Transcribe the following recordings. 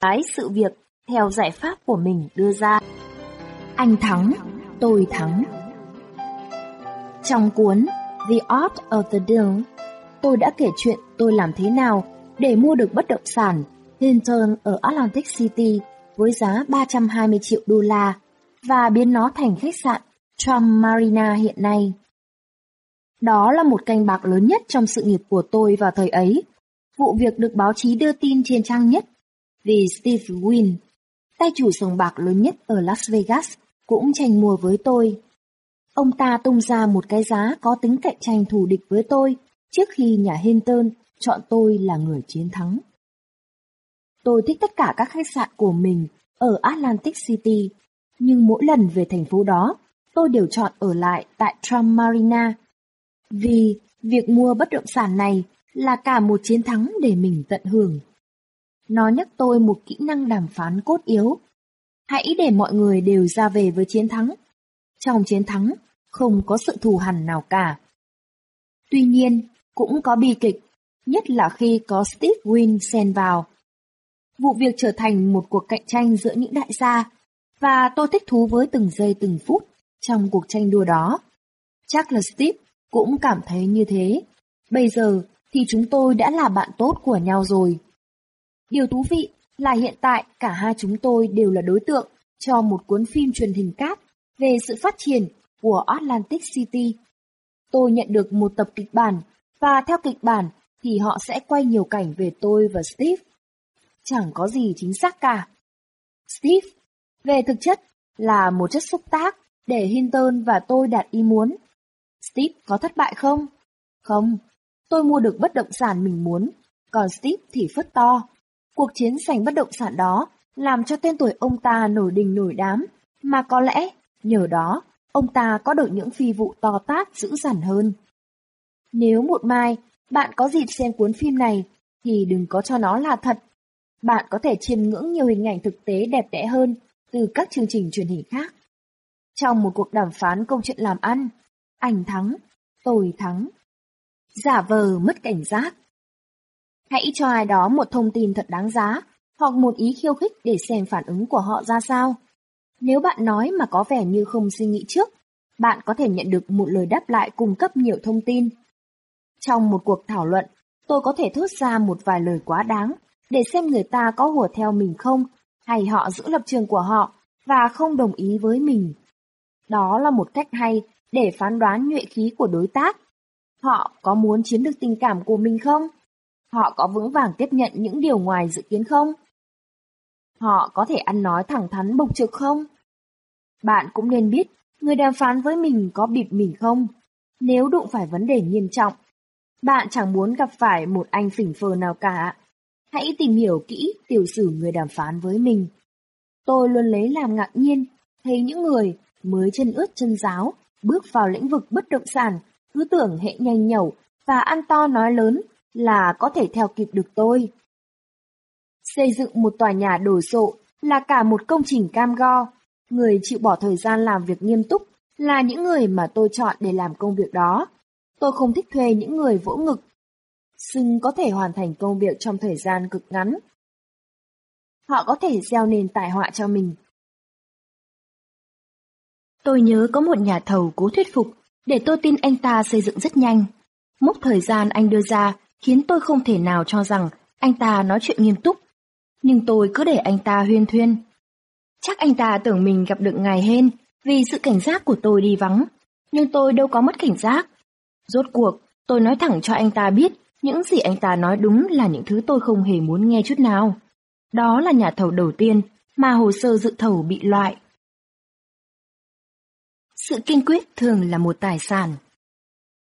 cái sự việc theo giải pháp của mình đưa ra. Anh thắng, tôi thắng. Trong cuốn The Art of the Deal, tôi đã kể chuyện tôi làm thế nào để mua được bất động sản Hinton ở Atlantic City với giá 320 triệu đô la và biến nó thành khách sạn Trump Marina hiện nay. Đó là một canh bạc lớn nhất trong sự nghiệp của tôi vào thời ấy. Vụ việc được báo chí đưa tin trên trang nhất vì Steve Wynn, tay chủ sòng bạc lớn nhất ở Las Vegas, cũng tranh mua với tôi. Ông ta tung ra một cái giá có tính cạnh tranh thù địch với tôi trước khi nhà Hinton chọn tôi là người chiến thắng. Tôi thích tất cả các khách sạn của mình ở Atlantic City, nhưng mỗi lần về thành phố đó, tôi đều chọn ở lại tại Trump Marina. Vì việc mua bất động sản này là cả một chiến thắng để mình tận hưởng. Nó nhắc tôi một kỹ năng đàm phán cốt yếu. Hãy để mọi người đều ra về với chiến thắng. Trong chiến thắng, không có sự thù hằn nào cả. Tuy nhiên, cũng có bi kịch, nhất là khi có Steve Wynn xen vào. Vụ việc trở thành một cuộc cạnh tranh giữa những đại gia, và tôi thích thú với từng giây từng phút trong cuộc tranh đua đó. Chắc là Steve cũng cảm thấy như thế. Bây giờ thì chúng tôi đã là bạn tốt của nhau rồi. Điều thú vị là hiện tại cả hai chúng tôi đều là đối tượng cho một cuốn phim truyền hình cáp về sự phát triển của Atlantic City. Tôi nhận được một tập kịch bản và theo kịch bản thì họ sẽ quay nhiều cảnh về tôi và Steve. Chẳng có gì chính xác cả. Steve, về thực chất, là một chất xúc tác để Hinton và tôi đạt ý muốn. Steve có thất bại không? Không, tôi mua được bất động sản mình muốn, còn Steve thì phất to. Cuộc chiến giành bất động sản đó làm cho tên tuổi ông ta nổi đình nổi đám, mà có lẽ nhờ đó ông ta có được những phi vụ to tát dữ dằn hơn. Nếu một mai bạn có dịp xem cuốn phim này thì đừng có cho nó là thật. Bạn có thể chiêm ngưỡng nhiều hình ảnh thực tế đẹp đẽ hơn từ các chương trình truyền hình khác. Trong một cuộc đàm phán câu chuyện làm ăn, anh thắng, tôi thắng. Giả vờ mất cảnh giác. Hãy cho ai đó một thông tin thật đáng giá, hoặc một ý khiêu khích để xem phản ứng của họ ra sao. Nếu bạn nói mà có vẻ như không suy nghĩ trước, bạn có thể nhận được một lời đáp lại cung cấp nhiều thông tin. Trong một cuộc thảo luận, tôi có thể thốt ra một vài lời quá đáng để xem người ta có hùa theo mình không, hay họ giữ lập trường của họ và không đồng ý với mình. Đó là một cách hay để phán đoán nhuệ khí của đối tác. Họ có muốn chiếm được tình cảm của mình không? Họ có vững vàng tiếp nhận những điều ngoài dự kiến không? Họ có thể ăn nói thẳng thắn bộc trực không? Bạn cũng nên biết người đàm phán với mình có bịp mình không? Nếu đụng phải vấn đề nghiêm trọng, bạn chẳng muốn gặp phải một anh phỉnh phờ nào cả. Hãy tìm hiểu kỹ tiểu sử người đàm phán với mình. Tôi luôn lấy làm ngạc nhiên thấy những người mới chân ướt chân giáo bước vào lĩnh vực bất động sản cứ tưởng hệ nhanh nhẩu và ăn to nói lớn là có thể theo kịp được tôi. Xây dựng một tòa nhà đồ sộ là cả một công trình cam go. Người chịu bỏ thời gian làm việc nghiêm túc là những người mà tôi chọn để làm công việc đó. Tôi không thích thuê những người vỗ ngực. Xưng có thể hoàn thành công việc trong thời gian cực ngắn. Họ có thể gieo nền tài họa cho mình. Tôi nhớ có một nhà thầu cố thuyết phục để tôi tin anh ta xây dựng rất nhanh. Mốc thời gian anh đưa ra khiến tôi không thể nào cho rằng anh ta nói chuyện nghiêm túc. Nhưng tôi cứ để anh ta huyên thuyên. Chắc anh ta tưởng mình gặp được ngài hên vì sự cảnh giác của tôi đi vắng. Nhưng tôi đâu có mất cảnh giác. Rốt cuộc, tôi nói thẳng cho anh ta biết những gì anh ta nói đúng là những thứ tôi không hề muốn nghe chút nào. Đó là nhà thầu đầu tiên mà hồ sơ dự thầu bị loại. Sự kiên quyết thường là một tài sản.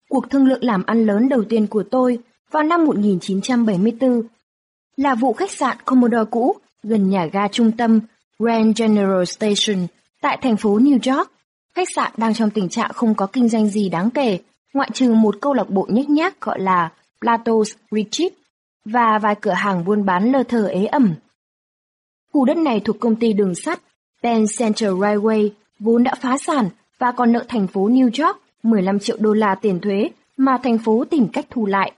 Cuộc thương lượng làm ăn lớn đầu tiên của tôi vào năm 1974 là vụ khách sạn Commodore cũ gần nhà ga trung tâm Grand General Station tại thành phố New York. Khách sạn đang trong tình trạng không có kinh doanh gì đáng kể, ngoại trừ một câu lạc bộ nhếch nhác gọi là Plato's Retreat và vài cửa hàng buôn bán lơ thờ ế ẩm. Khu đất này thuộc công ty đường sắt Penn Central Railway vốn đã phá sản và còn nợ thành phố New York 15 triệu đô la tiền thuế mà thành phố tìm cách thu lại.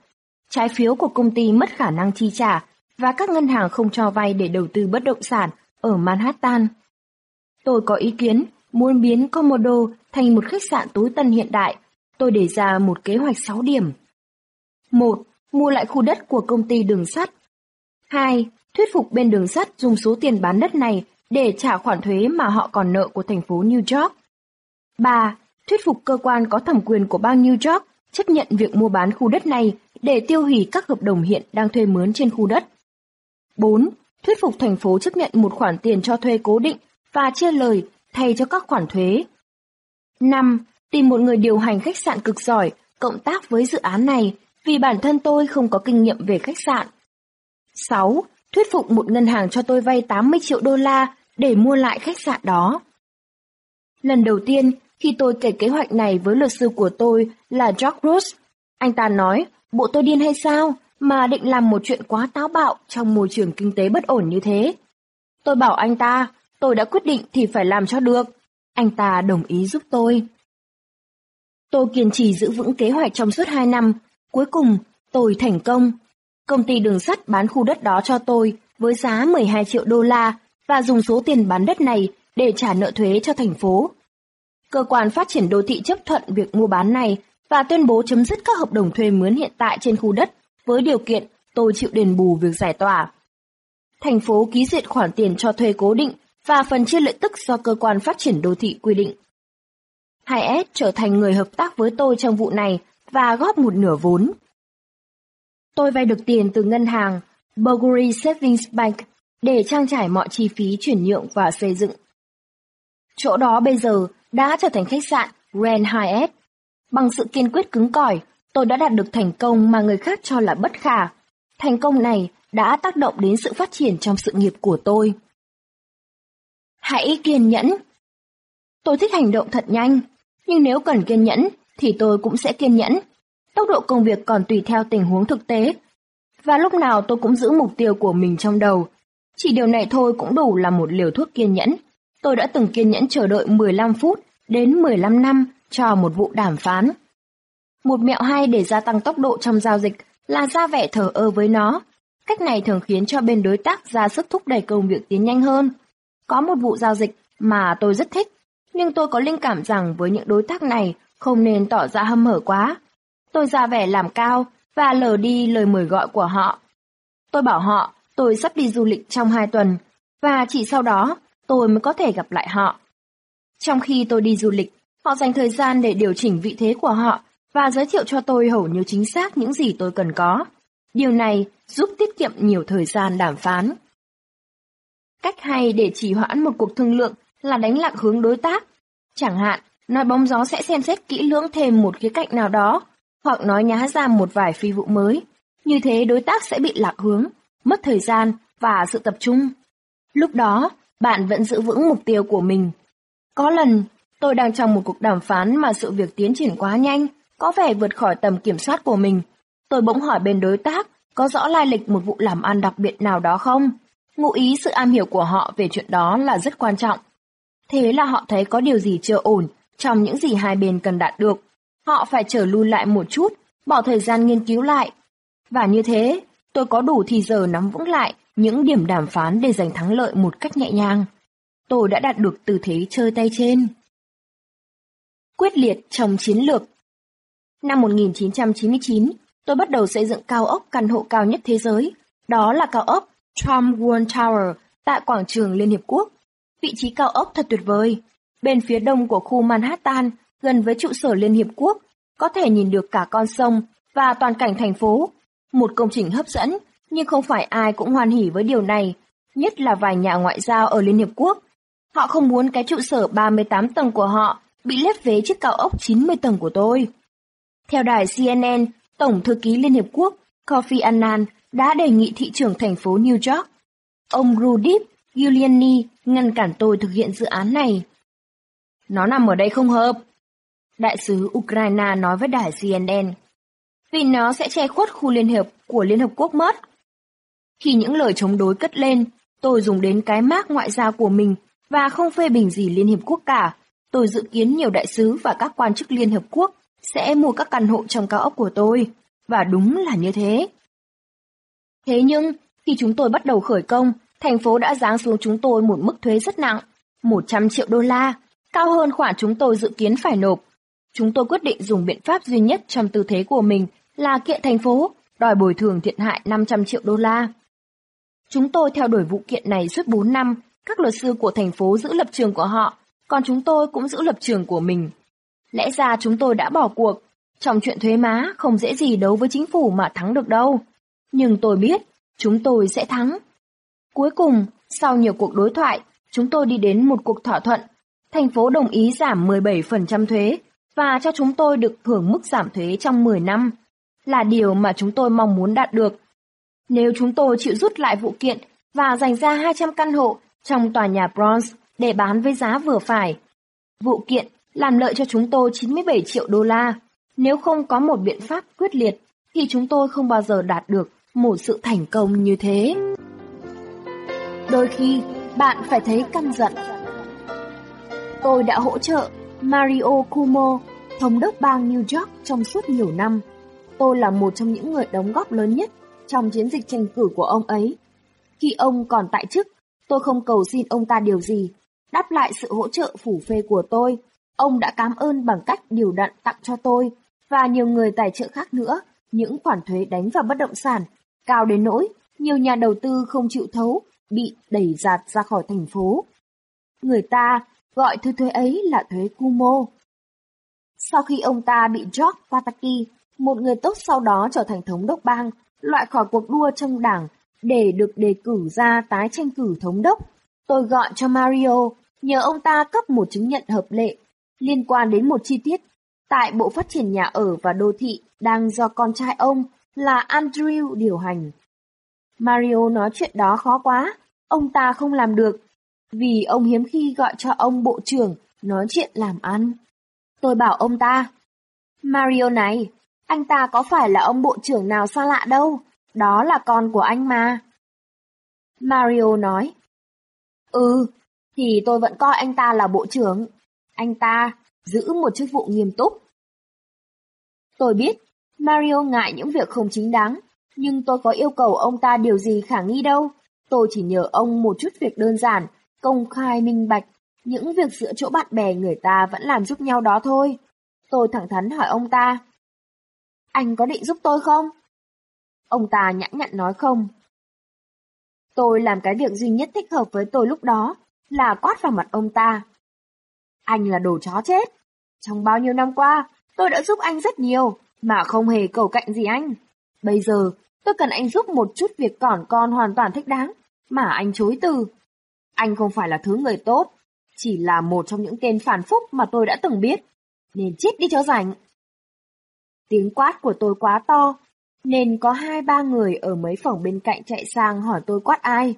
Trái phiếu của công ty mất khả năng chi trả và các ngân hàng không cho vay để đầu tư bất động sản ở Manhattan. Tôi có ý kiến muốn biến Komodo thành một khách sạn tối tân hiện đại. Tôi đề ra một kế hoạch 6 điểm. 1. Mua lại khu đất của công ty đường sắt. 2. Thuyết phục bên đường sắt dùng số tiền bán đất này để trả khoản thuế mà họ còn nợ của thành phố New York. 3. Thuyết phục cơ quan có thẩm quyền của bang New York chấp nhận việc mua bán khu đất này để tiêu hủy các hợp đồng hiện đang thuê mướn trên khu đất. 4. Thuyết phục thành phố chấp nhận một khoản tiền cho thuê cố định và chia lời thay cho các khoản thuế. 5. Tìm một người điều hành khách sạn cực giỏi, cộng tác với dự án này vì bản thân tôi không có kinh nghiệm về khách sạn. 6. Thuyết phục một ngân hàng cho tôi vay 80 triệu đô la để mua lại khách sạn đó. Lần đầu tiên, khi tôi kể kế hoạch này với luật sư của tôi là George Rose, anh ta nói, bộ tôi điên hay sao, mà định làm một chuyện quá táo bạo trong môi trường kinh tế bất ổn như thế. Tôi bảo anh ta, tôi đã quyết định thì phải làm cho được. Anh ta đồng ý giúp tôi. Tôi kiên trì giữ vững kế hoạch trong suốt 2 năm. Cuối cùng, tôi thành công. Công ty đường sắt bán khu đất đó cho tôi với giá 12 triệu đô la và dùng số tiền bán đất này để trả nợ thuế cho thành phố. Cơ quan phát triển đô thị chấp thuận việc mua bán này và tuyên bố chấm dứt các hợp đồng thuê mướn hiện tại trên khu đất với điều kiện tôi chịu đền bù việc giải tỏa. Thành phố ký duyệt khoản tiền cho thuê cố định và phần chia lợi tức do cơ quan phát triển đô thị quy định. 2S trở thành người hợp tác với tôi trong vụ này và góp một nửa vốn. Tôi vay được tiền từ ngân hàng Burgery Savings Bank để trang trải mọi chi phí chuyển nhượng và xây dựng. Chỗ đó bây giờ đã trở thành khách sạn Grand Hyatt. Bằng sự kiên quyết cứng cỏi, tôi đã đạt được thành công mà người khác cho là bất khả. Thành công này đã tác động đến sự phát triển trong sự nghiệp của tôi. Hãy kiên nhẫn. Tôi thích hành động thật nhanh, nhưng nếu cần kiên nhẫn thì tôi cũng sẽ kiên nhẫn. Tốc độ công việc còn tùy theo tình huống thực tế. Và lúc nào tôi cũng giữ mục tiêu của mình trong đầu. Chỉ điều này thôi cũng đủ là một liều thuốc kiên nhẫn. Tôi đã từng kiên nhẫn chờ đợi 15 phút đến 15 năm cho một vụ đàm phán. Một mẹo hay để gia tăng tốc độ trong giao dịch là ra vẻ thờ ơ với nó. Cách này thường khiến cho bên đối tác ra sức thúc đẩy công việc tiến nhanh hơn. Có một vụ giao dịch mà tôi rất thích, nhưng tôi có linh cảm rằng với những đối tác này không nên tỏ ra hâm hở quá. Tôi ra vẻ làm cao và lờ đi lời mời gọi của họ. Tôi bảo họ tôi sắp đi du lịch trong hai tuần và chỉ sau đó tôi mới có thể gặp lại họ. Trong khi tôi đi du lịch, họ dành thời gian để điều chỉnh vị thế của họ và giới thiệu cho tôi hầu như chính xác những gì tôi cần có. Điều này giúp tiết kiệm nhiều thời gian đàm phán. Cách hay để trì hoãn một cuộc thương lượng là đánh lạc hướng đối tác. Chẳng hạn, nói bóng gió sẽ xem xét kỹ lưỡng thêm một khía cạnh nào đó, hoặc nói nhá ra một vài phi vụ mới. Như thế đối tác sẽ bị lạc hướng, mất thời gian và sự tập trung. Lúc đó, bạn vẫn giữ vững mục tiêu của mình. Có lần, tôi đang trong một cuộc đàm phán mà sự việc tiến triển quá nhanh, có vẻ vượt khỏi tầm kiểm soát của mình. Tôi bỗng hỏi bên đối tác có rõ lai lịch một vụ làm ăn đặc biệt nào đó không? Ngụ ý sự am hiểu của họ về chuyện đó là rất quan trọng. Thế là họ thấy có điều gì chưa ổn trong những gì hai bên cần đạt được. Họ phải trở lui lại một chút, bỏ thời gian nghiên cứu lại. Và như thế, tôi có đủ thì giờ nắm vững lại những điểm đàm phán để giành thắng lợi một cách nhẹ nhàng. Tôi đã đạt được tư thế chơi tay trên. Quyết liệt trong chiến lược Năm 1999, tôi bắt đầu xây dựng cao ốc căn hộ cao nhất thế giới. Đó là cao ốc Trump World Tower tại quảng trường Liên Hiệp Quốc. Vị trí cao ốc thật tuyệt vời. Bên phía đông của khu Manhattan, gần với trụ sở Liên Hiệp Quốc, có thể nhìn được cả con sông và toàn cảnh thành phố. Một công trình hấp dẫn, nhưng không phải ai cũng hoan hỉ với điều này, nhất là vài nhà ngoại giao ở Liên Hiệp Quốc. Họ không muốn cái trụ sở 38 tầng của họ bị lép vế chiếc cao ốc 90 tầng của tôi. Theo đài CNN, Tổng thư ký Liên Hiệp Quốc Kofi Annan đã đề nghị thị trưởng thành phố New York, ông Rudip Giuliani ngăn cản tôi thực hiện dự án này. Nó nằm ở đây không hợp. Đại sứ Ukraine nói với đài CNN. Vì nó sẽ che khuất khu liên hiệp của Liên Hợp Quốc mất. Khi những lời chống đối cất lên, tôi dùng đến cái mác ngoại giao của mình và không phê bình gì Liên Hiệp Quốc cả. Tôi dự kiến nhiều đại sứ và các quan chức Liên Hợp Quốc sẽ mua các căn hộ trong cao ốc của tôi. Và đúng là như thế. Thế nhưng, Khi chúng tôi bắt đầu khởi công, thành phố đã giáng xuống chúng tôi một mức thuế rất nặng, 100 triệu đô la, cao hơn khoản chúng tôi dự kiến phải nộp. Chúng tôi quyết định dùng biện pháp duy nhất trong tư thế của mình là kiện thành phố, đòi bồi thường thiệt hại 500 triệu đô la. Chúng tôi theo đuổi vụ kiện này suốt 4 năm, các luật sư của thành phố giữ lập trường của họ, còn chúng tôi cũng giữ lập trường của mình. Lẽ ra chúng tôi đã bỏ cuộc, trong chuyện thuế má không dễ gì đấu với chính phủ mà thắng được đâu. Nhưng tôi biết, chúng tôi sẽ thắng. Cuối cùng, sau nhiều cuộc đối thoại, chúng tôi đi đến một cuộc thỏa thuận. Thành phố đồng ý giảm 17% thuế và cho chúng tôi được hưởng mức giảm thuế trong 10 năm, là điều mà chúng tôi mong muốn đạt được. Nếu chúng tôi chịu rút lại vụ kiện và dành ra 200 căn hộ trong tòa nhà Bronze để bán với giá vừa phải, vụ kiện làm lợi cho chúng tôi 97 triệu đô la. Nếu không có một biện pháp quyết liệt, thì chúng tôi không bao giờ đạt được một sự thành công như thế. Đôi khi, bạn phải thấy căm giận. Tôi đã hỗ trợ Mario Cuomo, thống đốc bang New York trong suốt nhiều năm. Tôi là một trong những người đóng góp lớn nhất trong chiến dịch tranh cử của ông ấy. Khi ông còn tại chức, tôi không cầu xin ông ta điều gì. Đáp lại sự hỗ trợ phủ phê của tôi, ông đã cảm ơn bằng cách điều đặn tặng cho tôi và nhiều người tài trợ khác nữa những khoản thuế đánh vào bất động sản, cao đến nỗi nhiều nhà đầu tư không chịu thấu, bị đẩy giạt ra khỏi thành phố. Người ta gọi thứ thuế ấy là thuế Kumo. Sau khi ông ta bị George Pataki, một người tốt sau đó trở thành thống đốc bang, loại khỏi cuộc đua trong đảng để được đề cử ra tái tranh cử thống đốc, tôi gọi cho Mario, nhờ ông ta cấp một chứng nhận hợp lệ liên quan đến một chi tiết tại Bộ Phát triển Nhà ở và Đô thị đang do con trai ông là Andrew điều hành. Mario nói chuyện đó khó quá, ông ta không làm được, vì ông hiếm khi gọi cho ông bộ trưởng nói chuyện làm ăn. Tôi bảo ông ta, Mario này, anh ta có phải là ông bộ trưởng nào xa lạ đâu, đó là con của anh mà. Mario nói, Ừ, thì tôi vẫn coi anh ta là bộ trưởng. Anh ta giữ một chức vụ nghiêm túc. Tôi biết, Mario ngại những việc không chính đáng, nhưng tôi có yêu cầu ông ta điều gì khả nghi đâu. Tôi chỉ nhờ ông một chút việc đơn giản, công khai minh bạch, những việc giữa chỗ bạn bè người ta vẫn làm giúp nhau đó thôi. Tôi thẳng thắn hỏi ông ta. Anh có định giúp tôi không? Ông ta nhã nhặn nói không. Tôi làm cái việc duy nhất thích hợp với tôi lúc đó là quát vào mặt ông ta. Anh là đồ chó chết. Trong bao nhiêu năm qua, tôi đã giúp anh rất nhiều, mà không hề cầu cạnh gì anh. Bây giờ, tôi cần anh giúp một chút việc còn con hoàn toàn thích đáng, mà anh chối từ. Anh không phải là thứ người tốt, chỉ là một trong những tên phản phúc mà tôi đã từng biết, nên chết đi cho rảnh. Tiếng quát của tôi quá to, nên có hai ba người ở mấy phòng bên cạnh chạy sang hỏi tôi quát ai.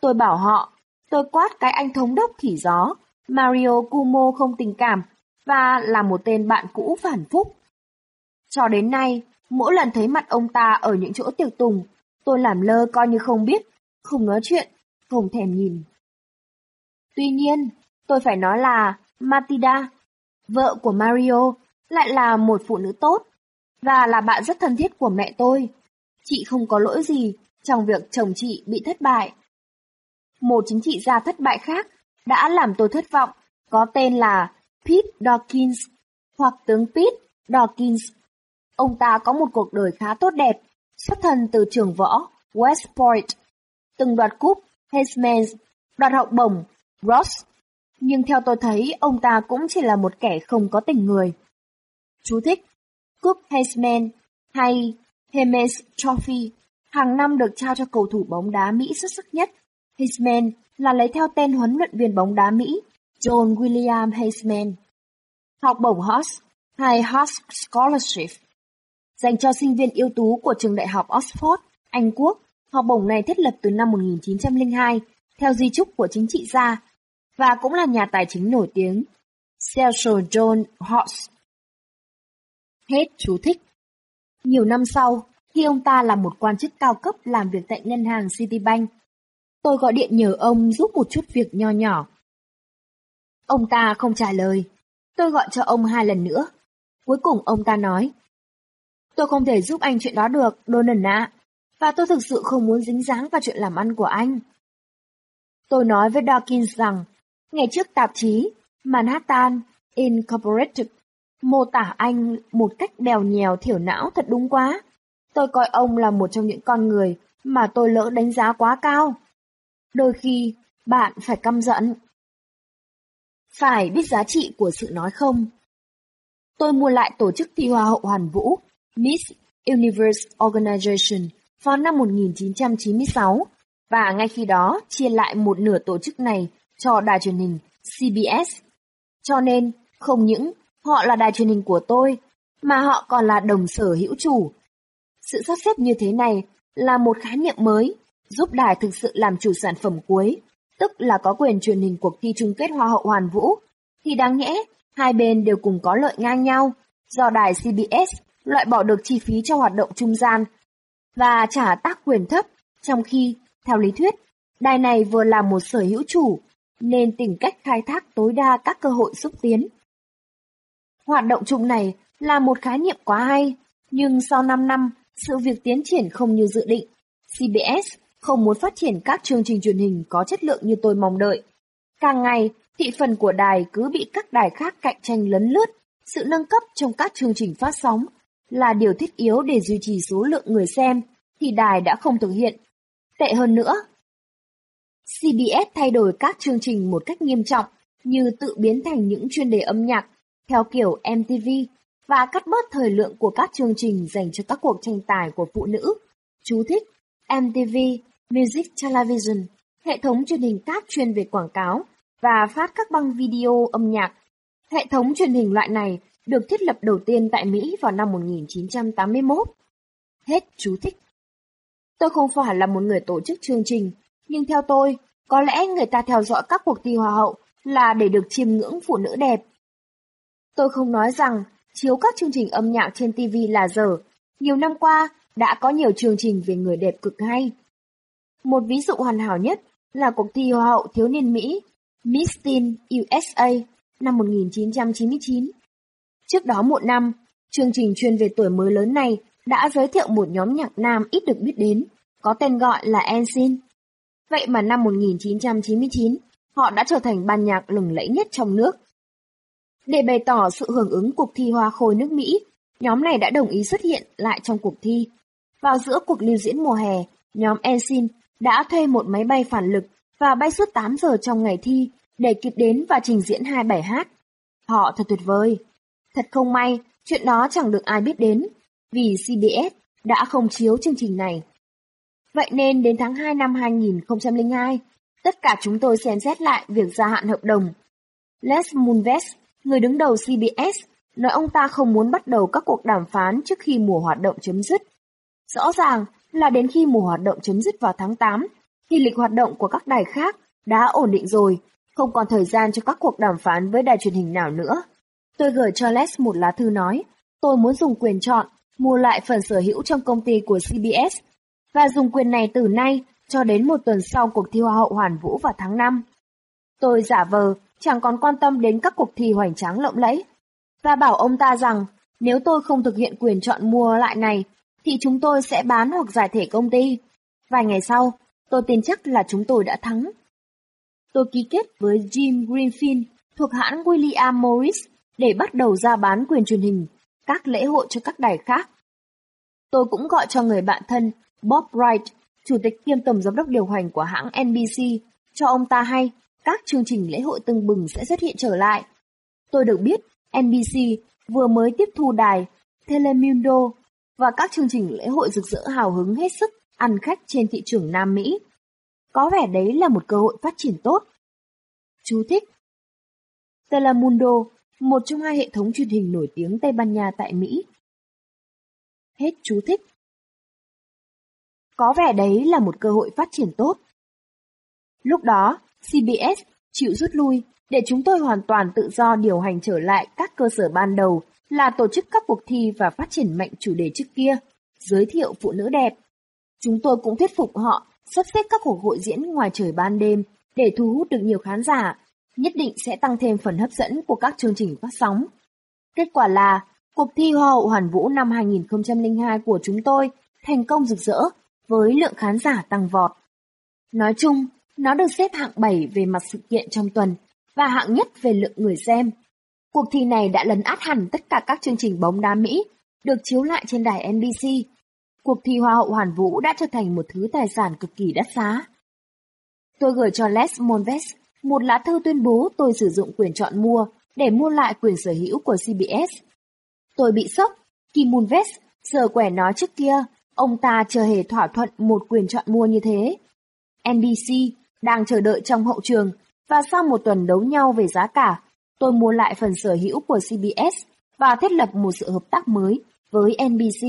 Tôi bảo họ, tôi quát cái anh thống đốc khỉ gió, Mario Cuomo không tình cảm và là một tên bạn cũ phản phúc. Cho đến nay, mỗi lần thấy mặt ông ta ở những chỗ tiệc tùng, tôi làm lơ coi như không biết, không nói chuyện, không thèm nhìn. Tuy nhiên, tôi phải nói là Matilda, vợ của Mario, lại là một phụ nữ tốt và là bạn rất thân thiết của mẹ tôi. Chị không có lỗi gì trong việc chồng chị bị thất bại. Một chính trị gia thất bại khác đã làm tôi thất vọng, có tên là Pete Dawkins hoặc tướng Pete Dawkins. Ông ta có một cuộc đời khá tốt đẹp, xuất thân từ trường võ West Point, từng đoạt cúp Heisman, đoạt học bổng Ross. Nhưng theo tôi thấy, ông ta cũng chỉ là một kẻ không có tình người. Chú thích Cúp Heisman hay Hemes Trophy hàng năm được trao cho cầu thủ bóng đá Mỹ xuất sắc nhất. Heisman là lấy theo tên huấn luyện viên bóng đá Mỹ John William Heisman. Học bổng Hoss hay Hoss Scholarship dành cho sinh viên ưu tú của trường đại học Oxford, Anh Quốc. Học bổng này thiết lập từ năm 1902 theo di chúc của chính trị gia và cũng là nhà tài chính nổi tiếng Cecil John Hoss. Hết chú thích. Nhiều năm sau, khi ông ta là một quan chức cao cấp làm việc tại ngân hàng Citibank, tôi gọi điện nhờ ông giúp một chút việc nho nhỏ. Ông ta không trả lời. Tôi gọi cho ông hai lần nữa. Cuối cùng ông ta nói, Tôi không thể giúp anh chuyện đó được, Donald ạ. và tôi thực sự không muốn dính dáng vào chuyện làm ăn của anh. Tôi nói với Dawkins rằng, ngày trước tạp chí Manhattan Incorporated mô tả anh một cách đèo nhèo thiểu não thật đúng quá. Tôi coi ông là một trong những con người mà tôi lỡ đánh giá quá cao. Đôi khi, bạn phải căm giận. Phải biết giá trị của sự nói không. Tôi mua lại tổ chức thi hoa hậu hoàn vũ Miss Universe Organization vào năm 1996 và ngay khi đó chia lại một nửa tổ chức này cho đài truyền hình CBS. Cho nên, không những họ là đài truyền hình của tôi, mà họ còn là đồng sở hữu chủ. Sự sắp xếp như thế này là một khái niệm mới, giúp đài thực sự làm chủ sản phẩm cuối, tức là có quyền truyền hình cuộc thi chung kết Hoa hậu Hoàn Vũ. Thì đáng nhẽ, hai bên đều cùng có lợi ngang nhau, do đài CBS loại bỏ được chi phí cho hoạt động trung gian và trả tác quyền thấp, trong khi, theo lý thuyết, đài này vừa là một sở hữu chủ, nên tìm cách khai thác tối đa các cơ hội xúc tiến. Hoạt động chung này là một khái niệm quá hay, nhưng sau 5 năm, sự việc tiến triển không như dự định. CBS không muốn phát triển các chương trình truyền hình có chất lượng như tôi mong đợi. Càng ngày, thị phần của đài cứ bị các đài khác cạnh tranh lấn lướt. Sự nâng cấp trong các chương trình phát sóng là điều thiết yếu để duy trì số lượng người xem, thì đài đã không thực hiện. Tệ hơn nữa, CBS thay đổi các chương trình một cách nghiêm trọng, như tự biến thành những chuyên đề âm nhạc theo kiểu MTV và cắt bớt thời lượng của các chương trình dành cho các cuộc tranh tài của phụ nữ. Chú thích MTV Music Television, hệ thống truyền hình cáp chuyên về quảng cáo và phát các băng video âm nhạc. Hệ thống truyền hình loại này được thiết lập đầu tiên tại Mỹ vào năm 1981. Hết chú thích. Tôi không phải là một người tổ chức chương trình, nhưng theo tôi, có lẽ người ta theo dõi các cuộc thi hoa hậu là để được chiêm ngưỡng phụ nữ đẹp. Tôi không nói rằng chiếu các chương trình âm nhạc trên TV là dở. Nhiều năm qua, đã có nhiều chương trình về người đẹp cực hay. Một ví dụ hoàn hảo nhất là cuộc thi Hoa hậu thiếu niên Mỹ Miss Teen USA năm 1999. Trước đó một năm, chương trình chuyên về tuổi mới lớn này đã giới thiệu một nhóm nhạc nam ít được biết đến, có tên gọi là Ensign. Vậy mà năm 1999, họ đã trở thành ban nhạc lừng lẫy nhất trong nước. Để bày tỏ sự hưởng ứng cuộc thi hoa khôi nước Mỹ, nhóm này đã đồng ý xuất hiện lại trong cuộc thi. Vào giữa cuộc lưu diễn mùa hè, nhóm NSYNC đã thuê một máy bay phản lực và bay suốt 8 giờ trong ngày thi để kịp đến và trình diễn hai bài hát. Họ thật tuyệt vời. Thật không may, chuyện đó chẳng được ai biết đến, vì CBS đã không chiếu chương trình này. Vậy nên đến tháng 2 năm 2002, tất cả chúng tôi xem xét lại việc gia hạn hợp đồng. Les Moonves, người đứng đầu CBS, nói ông ta không muốn bắt đầu các cuộc đàm phán trước khi mùa hoạt động chấm dứt. Rõ ràng là đến khi mùa hoạt động chấm dứt vào tháng 8, thì lịch hoạt động của các đài khác đã ổn định rồi, không còn thời gian cho các cuộc đàm phán với đài truyền hình nào nữa. Tôi gửi cho Les một lá thư nói, tôi muốn dùng quyền chọn, mua lại phần sở hữu trong công ty của CBS, và dùng quyền này từ nay cho đến một tuần sau cuộc thi Hoa hậu Hoàn Vũ vào tháng 5. Tôi giả vờ, chẳng còn quan tâm đến các cuộc thi hoành tráng lộng lẫy, và bảo ông ta rằng nếu tôi không thực hiện quyền chọn mua lại này, thì chúng tôi sẽ bán hoặc giải thể công ty. Vài ngày sau, tôi tin chắc là chúng tôi đã thắng. Tôi ký kết với Jim Greenfield thuộc hãng William Morris để bắt đầu ra bán quyền truyền hình, các lễ hội cho các đài khác. Tôi cũng gọi cho người bạn thân Bob Wright, chủ tịch kiêm tổng giám đốc điều hành của hãng NBC, cho ông ta hay các chương trình lễ hội tưng bừng sẽ xuất hiện trở lại. Tôi được biết NBC vừa mới tiếp thu đài Telemundo và các chương trình lễ hội rực rỡ hào hứng hết sức ăn khách trên thị trường Nam Mỹ. Có vẻ đấy là một cơ hội phát triển tốt. Chú thích Telemundo, một trong hai hệ thống truyền hình nổi tiếng Tây Ban Nha tại Mỹ. Hết chú thích. Có vẻ đấy là một cơ hội phát triển tốt. Lúc đó, CBS chịu rút lui để chúng tôi hoàn toàn tự do điều hành trở lại các cơ sở ban đầu là tổ chức các cuộc thi và phát triển mạnh chủ đề trước kia, giới thiệu phụ nữ đẹp. Chúng tôi cũng thuyết phục họ sắp xếp các cuộc hội diễn ngoài trời ban đêm để thu hút được nhiều khán giả, nhất định sẽ tăng thêm phần hấp dẫn của các chương trình phát sóng. Kết quả là, cuộc thi Hoa hậu Hoàn Vũ năm 2002 của chúng tôi thành công rực rỡ với lượng khán giả tăng vọt. Nói chung, nó được xếp hạng 7 về mặt sự kiện trong tuần và hạng nhất về lượng người xem. Cuộc thi này đã lấn át hẳn tất cả các chương trình bóng đá Mỹ, được chiếu lại trên đài NBC. Cuộc thi Hoa hậu Hoàn Vũ đã trở thành một thứ tài sản cực kỳ đắt giá. Tôi gửi cho Les Monves một lá thư tuyên bố tôi sử dụng quyền chọn mua để mua lại quyền sở hữu của CBS. Tôi bị sốc khi Monves giờ quẻ nói trước kia ông ta chưa hề thỏa thuận một quyền chọn mua như thế. NBC đang chờ đợi trong hậu trường và sau một tuần đấu nhau về giá cả, tôi mua lại phần sở hữu của CBS và thiết lập một sự hợp tác mới với NBC.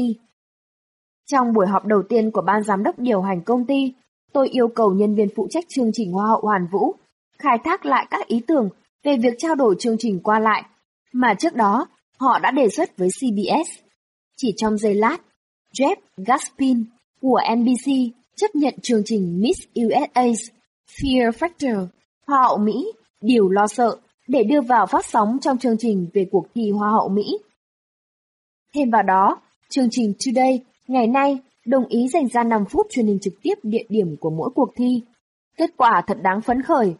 Trong buổi họp đầu tiên của ban giám đốc điều hành công ty, tôi yêu cầu nhân viên phụ trách chương trình Hoa hậu Hoàn Vũ khai thác lại các ý tưởng về việc trao đổi chương trình qua lại, mà trước đó họ đã đề xuất với CBS. Chỉ trong giây lát, Jeff Gaspin của NBC chấp nhận chương trình Miss USA's Fear Factor, Hoa hậu Mỹ, điều lo sợ để đưa vào phát sóng trong chương trình về cuộc thi Hoa hậu Mỹ. Thêm vào đó, chương trình Today ngày nay đồng ý dành ra 5 phút truyền hình trực tiếp địa điểm của mỗi cuộc thi. Kết quả thật đáng phấn khởi.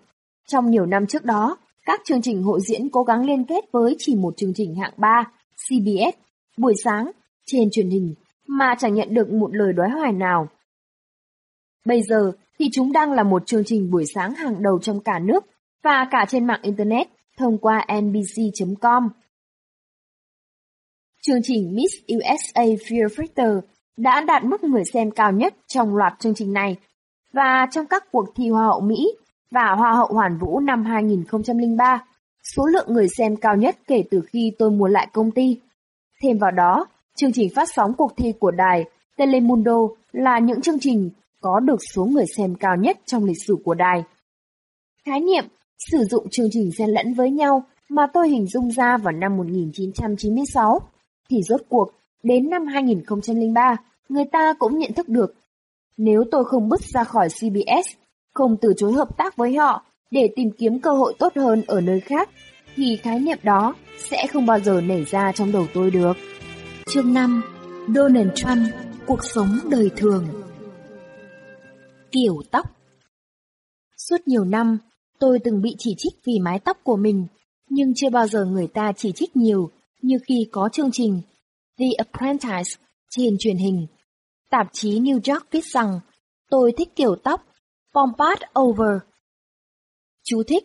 Trong nhiều năm trước đó, các chương trình hội diễn cố gắng liên kết với chỉ một chương trình hạng 3, CBS, buổi sáng, trên truyền hình, mà chẳng nhận được một lời đoái hoài nào. Bây giờ thì chúng đang là một chương trình buổi sáng hàng đầu trong cả nước và cả trên mạng Internet thông qua NBC.com. Chương trình Miss USA Fear Factor đã đạt mức người xem cao nhất trong loạt chương trình này và trong các cuộc thi Hoa hậu Mỹ và Hoa hậu Hoàn Vũ năm 2003, số lượng người xem cao nhất kể từ khi tôi mua lại công ty. Thêm vào đó, chương trình phát sóng cuộc thi của đài Telemundo là những chương trình có được số người xem cao nhất trong lịch sử của đài. Khái niệm sử dụng chương trình xen lẫn với nhau mà tôi hình dung ra vào năm 1996, thì rốt cuộc, đến năm 2003, người ta cũng nhận thức được. Nếu tôi không bứt ra khỏi CBS, không từ chối hợp tác với họ để tìm kiếm cơ hội tốt hơn ở nơi khác, thì khái niệm đó sẽ không bao giờ nảy ra trong đầu tôi được. Chương 5 Donald Trump, cuộc sống đời thường Kiểu tóc Suốt nhiều năm, tôi từng bị chỉ trích vì mái tóc của mình, nhưng chưa bao giờ người ta chỉ trích nhiều như khi có chương trình The Apprentice trên truyền hình. Tạp chí New York viết rằng tôi thích kiểu tóc Pompad over. Chú thích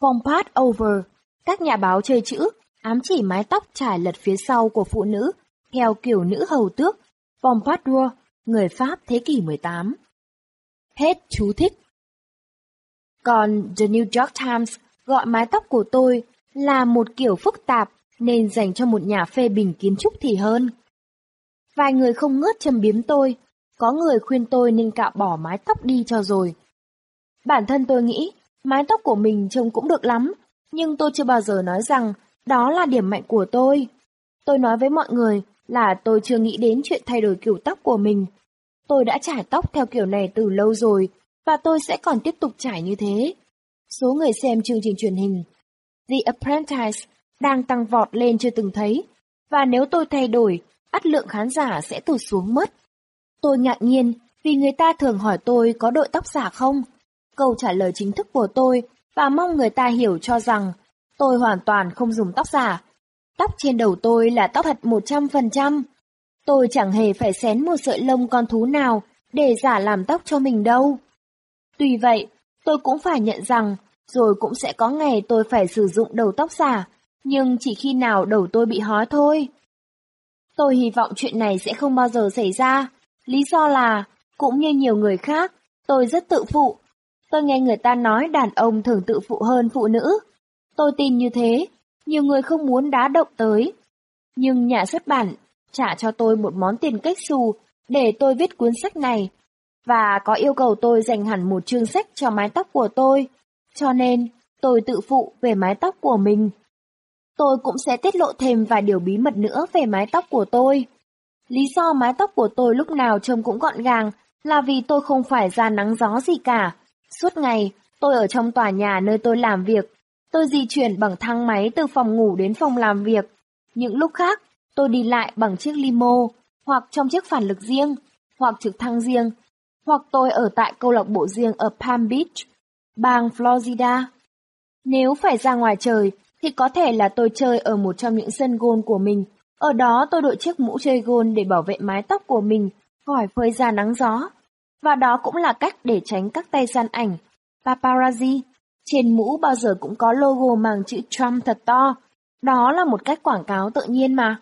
Pompad over, các nhà báo chơi chữ, ám chỉ mái tóc trải lật phía sau của phụ nữ theo kiểu nữ hầu tước Pompadour, người Pháp thế kỷ 18. Hết chú thích. Còn The New York Times gọi mái tóc của tôi là một kiểu phức tạp nên dành cho một nhà phê bình kiến trúc thì hơn. Vài người không ngớt châm biếm tôi, có người khuyên tôi nên cạo bỏ mái tóc đi cho rồi. Bản thân tôi nghĩ, mái tóc của mình trông cũng được lắm, nhưng tôi chưa bao giờ nói rằng đó là điểm mạnh của tôi. Tôi nói với mọi người là tôi chưa nghĩ đến chuyện thay đổi kiểu tóc của mình. Tôi đã trải tóc theo kiểu này từ lâu rồi, và tôi sẽ còn tiếp tục trải như thế. Số người xem chương trình truyền hình The Apprentice đang tăng vọt lên chưa từng thấy, và nếu tôi thay đổi, ắt lượng khán giả sẽ tụt xuống mất. Tôi ngạc nhiên vì người ta thường hỏi tôi có đội tóc giả không. Câu trả lời chính thức của tôi và mong người ta hiểu cho rằng tôi hoàn toàn không dùng tóc giả. Tóc trên đầu tôi là tóc thật 100%. Tôi chẳng hề phải xén một sợi lông con thú nào để giả làm tóc cho mình đâu. Tuy vậy, tôi cũng phải nhận rằng rồi cũng sẽ có ngày tôi phải sử dụng đầu tóc giả, nhưng chỉ khi nào đầu tôi bị hói thôi. Tôi hy vọng chuyện này sẽ không bao giờ xảy ra. Lý do là, cũng như nhiều người khác, tôi rất tự phụ. Tôi nghe người ta nói đàn ông thường tự phụ hơn phụ nữ. Tôi tin như thế, nhiều người không muốn đá động tới. Nhưng nhà xuất bản trả cho tôi một món tiền cách xù để tôi viết cuốn sách này, và có yêu cầu tôi dành hẳn một chương sách cho mái tóc của tôi. Cho nên, tôi tự phụ về mái tóc của mình. Tôi cũng sẽ tiết lộ thêm vài điều bí mật nữa về mái tóc của tôi. Lý do mái tóc của tôi lúc nào trông cũng gọn gàng là vì tôi không phải ra nắng gió gì cả. Suốt ngày, tôi ở trong tòa nhà nơi tôi làm việc. Tôi di chuyển bằng thang máy từ phòng ngủ đến phòng làm việc. Những lúc khác, tôi đi lại bằng chiếc limo hoặc trong chiếc phản lực riêng. hoặc trực thăng riêng, hoặc tôi ở tại câu lạc bộ riêng ở Palm Beach, bang Florida. Nếu phải ra ngoài trời, thì có thể là tôi chơi ở một trong những sân gôn của mình. Ở đó tôi đội chiếc mũ chơi gôn để bảo vệ mái tóc của mình, khỏi phơi ra nắng gió. Và đó cũng là cách để tránh các tay săn ảnh. Paparazzi, trên mũ bao giờ cũng có logo mang chữ Trump thật to. Đó là một cách quảng cáo tự nhiên mà.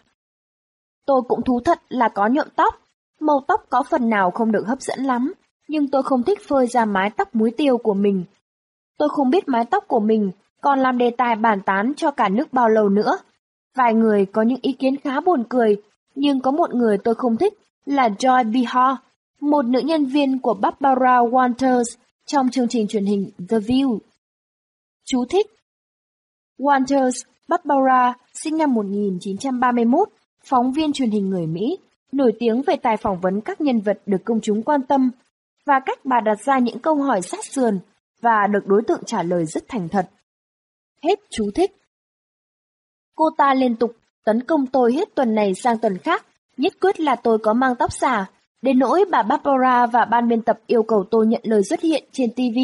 Tôi cũng thú thật là có nhuộm tóc. Màu tóc có phần nào không được hấp dẫn lắm, nhưng tôi không thích phơi ra mái tóc muối tiêu của mình. Tôi không biết mái tóc của mình còn làm đề tài bàn tán cho cả nước bao lâu nữa. Vài người có những ý kiến khá buồn cười, nhưng có một người tôi không thích là Joy Behar, một nữ nhân viên của Barbara Walters trong chương trình truyền hình The View. Chú thích Walters Barbara sinh năm 1931, phóng viên truyền hình người Mỹ, nổi tiếng về tài phỏng vấn các nhân vật được công chúng quan tâm và cách bà đặt ra những câu hỏi sát sườn và được đối tượng trả lời rất thành thật. Hết chú thích. Cô ta liên tục tấn công tôi hết tuần này sang tuần khác, nhất quyết là tôi có mang tóc xà, đến nỗi bà Barbara và ban biên tập yêu cầu tôi nhận lời xuất hiện trên TV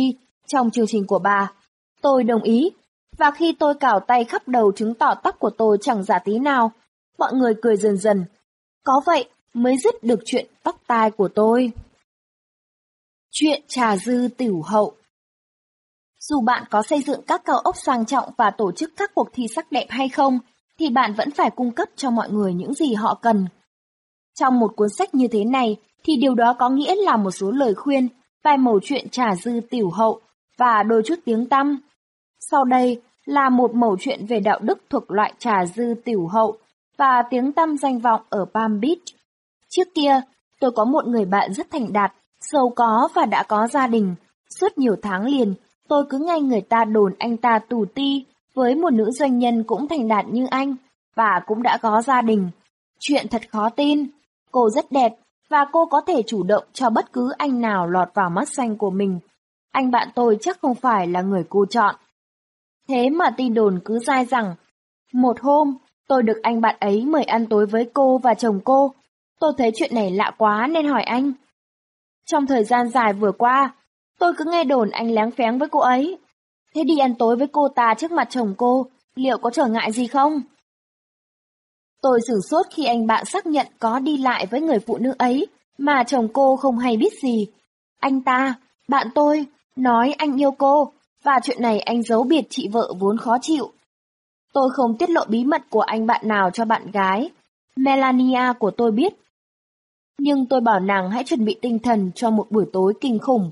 trong chương trình của bà. Tôi đồng ý, và khi tôi cào tay khắp đầu chứng tỏ tóc của tôi chẳng giả tí nào, mọi người cười dần dần. Có vậy mới dứt được chuyện tóc tai của tôi. Chuyện trà dư tiểu hậu Dù bạn có xây dựng các cao ốc sang trọng và tổ chức các cuộc thi sắc đẹp hay không, thì bạn vẫn phải cung cấp cho mọi người những gì họ cần. Trong một cuốn sách như thế này, thì điều đó có nghĩa là một số lời khuyên, vài mẩu chuyện trà dư tiểu hậu và đôi chút tiếng tăm. Sau đây là một mẩu chuyện về đạo đức thuộc loại trà dư tiểu hậu và tiếng tăm danh vọng ở Palm Beach. Trước kia, tôi có một người bạn rất thành đạt, giàu có và đã có gia đình. Suốt nhiều tháng liền, tôi cứ nghe người ta đồn anh ta tù ti với một nữ doanh nhân cũng thành đạt như anh và cũng đã có gia đình. Chuyện thật khó tin. Cô rất đẹp và cô có thể chủ động cho bất cứ anh nào lọt vào mắt xanh của mình. Anh bạn tôi chắc không phải là người cô chọn. Thế mà tin đồn cứ dai rằng, một hôm tôi được anh bạn ấy mời ăn tối với cô và chồng cô. Tôi thấy chuyện này lạ quá nên hỏi anh. Trong thời gian dài vừa qua, tôi cứ nghe đồn anh lén phén với cô ấy. Thế đi ăn tối với cô ta trước mặt chồng cô, liệu có trở ngại gì không? Tôi sửng sốt khi anh bạn xác nhận có đi lại với người phụ nữ ấy, mà chồng cô không hay biết gì. Anh ta, bạn tôi, nói anh yêu cô, và chuyện này anh giấu biệt chị vợ vốn khó chịu. Tôi không tiết lộ bí mật của anh bạn nào cho bạn gái, Melania của tôi biết. Nhưng tôi bảo nàng hãy chuẩn bị tinh thần cho một buổi tối kinh khủng.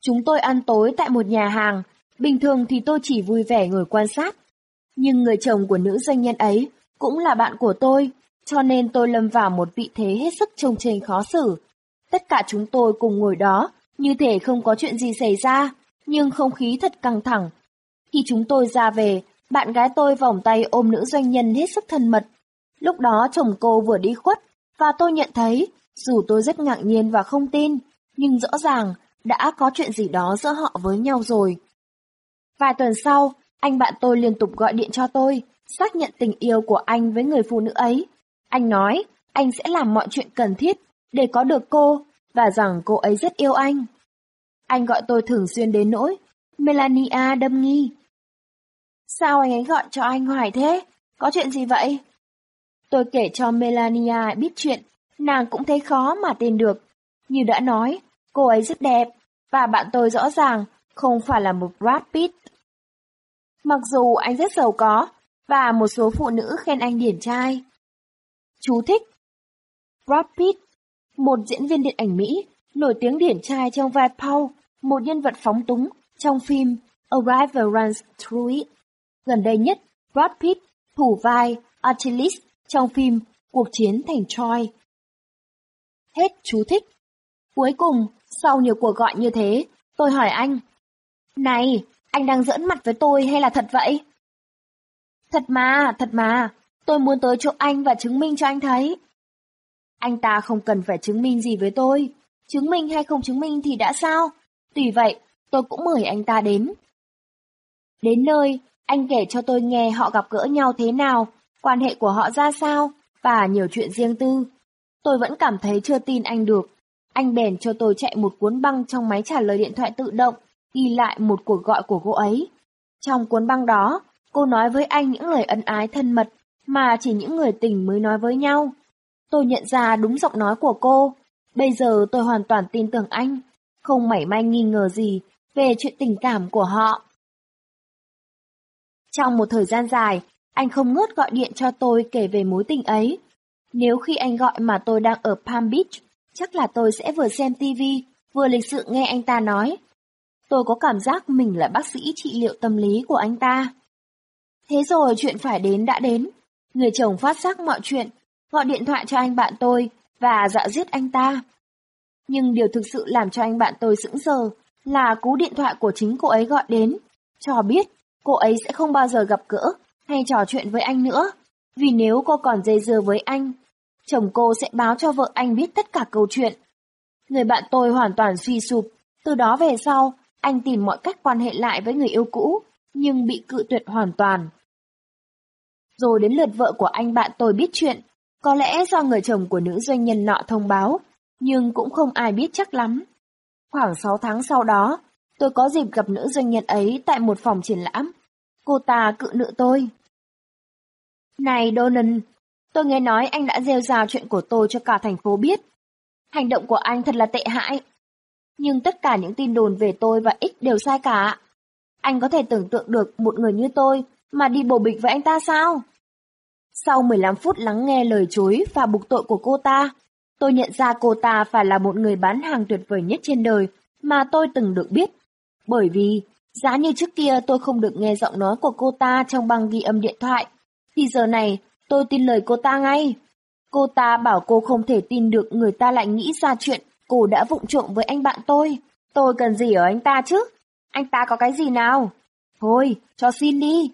Chúng tôi ăn tối tại một nhà hàng, bình thường thì tôi chỉ vui vẻ ngồi quan sát. Nhưng người chồng của nữ doanh nhân ấy cũng là bạn của tôi, cho nên tôi lâm vào một vị thế hết sức trông chênh khó xử. Tất cả chúng tôi cùng ngồi đó, như thể không có chuyện gì xảy ra, nhưng không khí thật căng thẳng. Khi chúng tôi ra về, bạn gái tôi vòng tay ôm nữ doanh nhân hết sức thân mật. Lúc đó chồng cô vừa đi khuất, và tôi nhận thấy, dù tôi rất ngạc nhiên và không tin, nhưng rõ ràng đã có chuyện gì đó giữa họ với nhau rồi. Vài tuần sau, anh bạn tôi liên tục gọi điện cho tôi, xác nhận tình yêu của anh với người phụ nữ ấy. Anh nói anh sẽ làm mọi chuyện cần thiết để có được cô và rằng cô ấy rất yêu anh. Anh gọi tôi thường xuyên đến nỗi Melania đâm nghi. Sao anh ấy gọi cho anh hoài thế? Có chuyện gì vậy? Tôi kể cho Melania biết chuyện, nàng cũng thấy khó mà tin được. Như đã nói, cô ấy rất đẹp, và bạn tôi rõ ràng không phải là một Brad Pitt. Mặc dù anh rất giàu có, và một số phụ nữ khen anh điển trai. Chú thích Brad Pitt, một diễn viên điện ảnh Mỹ, nổi tiếng điển trai trong vai Paul, một nhân vật phóng túng trong phim Arrival Runs Through It. Gần đây nhất, Brad Pitt thủ vai Achilles trong phim Cuộc chiến thành Troy. Hết chú thích. Cuối cùng, sau nhiều cuộc gọi như thế, tôi hỏi anh. Này, anh đang giỡn mặt với tôi hay là thật vậy? Thật mà, thật mà, tôi muốn tới chỗ anh và chứng minh cho anh thấy. Anh ta không cần phải chứng minh gì với tôi, chứng minh hay không chứng minh thì đã sao, tùy vậy, tôi cũng mời anh ta đến. Đến nơi, anh kể cho tôi nghe họ gặp gỡ nhau thế nào, quan hệ của họ ra sao, và nhiều chuyện riêng tư. Tôi vẫn cảm thấy chưa tin anh được. Anh bèn cho tôi chạy một cuốn băng trong máy trả lời điện thoại tự động, ghi lại một cuộc gọi của cô ấy. Trong cuốn băng đó, cô nói với anh những lời ân ái thân mật mà chỉ những người tình mới nói với nhau. Tôi nhận ra đúng giọng nói của cô. Bây giờ tôi hoàn toàn tin tưởng anh, không mảy may nghi ngờ gì về chuyện tình cảm của họ. Trong một thời gian dài, anh không ngớt gọi điện cho tôi kể về mối tình ấy. Nếu khi anh gọi mà tôi đang ở Palm Beach, chắc là tôi sẽ vừa xem TV, vừa lịch sự nghe anh ta nói. Tôi có cảm giác mình là bác sĩ trị liệu tâm lý của anh ta. Thế rồi chuyện phải đến đã đến. Người chồng phát giác mọi chuyện, gọi điện thoại cho anh bạn tôi và dọa giết anh ta. Nhưng điều thực sự làm cho anh bạn tôi sững sờ là cú điện thoại của chính cô ấy gọi đến, cho biết cô ấy sẽ không bao giờ gặp gỡ hay trò chuyện với anh nữa. Vì nếu cô còn dây dưa với anh, chồng cô sẽ báo cho vợ anh biết tất cả câu chuyện. Người bạn tôi hoàn toàn suy sụp, từ đó về sau, anh tìm mọi cách quan hệ lại với người yêu cũ, nhưng bị cự tuyệt hoàn toàn. Rồi đến lượt vợ của anh bạn tôi biết chuyện, có lẽ do người chồng của nữ doanh nhân nọ thông báo, nhưng cũng không ai biết chắc lắm. Khoảng 6 tháng sau đó, tôi có dịp gặp nữ doanh nhân ấy tại một phòng triển lãm. Cô ta cự nữ tôi. Này Donan, tôi nghe nói anh đã rêu rào chuyện của tôi cho cả thành phố biết. Hành động của anh thật là tệ hại. Nhưng tất cả những tin đồn về tôi và X đều sai cả. Anh có thể tưởng tượng được một người như tôi mà đi bổ bịch với anh ta sao? Sau 15 phút lắng nghe lời chối và bục tội của cô ta, tôi nhận ra cô ta phải là một người bán hàng tuyệt vời nhất trên đời mà tôi từng được biết. Bởi vì, giá như trước kia tôi không được nghe giọng nói của cô ta trong băng ghi âm điện thoại, thì giờ này tôi tin lời cô ta ngay. Cô ta bảo cô không thể tin được người ta lại nghĩ ra chuyện cô đã vụng trộm với anh bạn tôi. Tôi cần gì ở anh ta chứ? Anh ta có cái gì nào? Thôi, cho xin đi.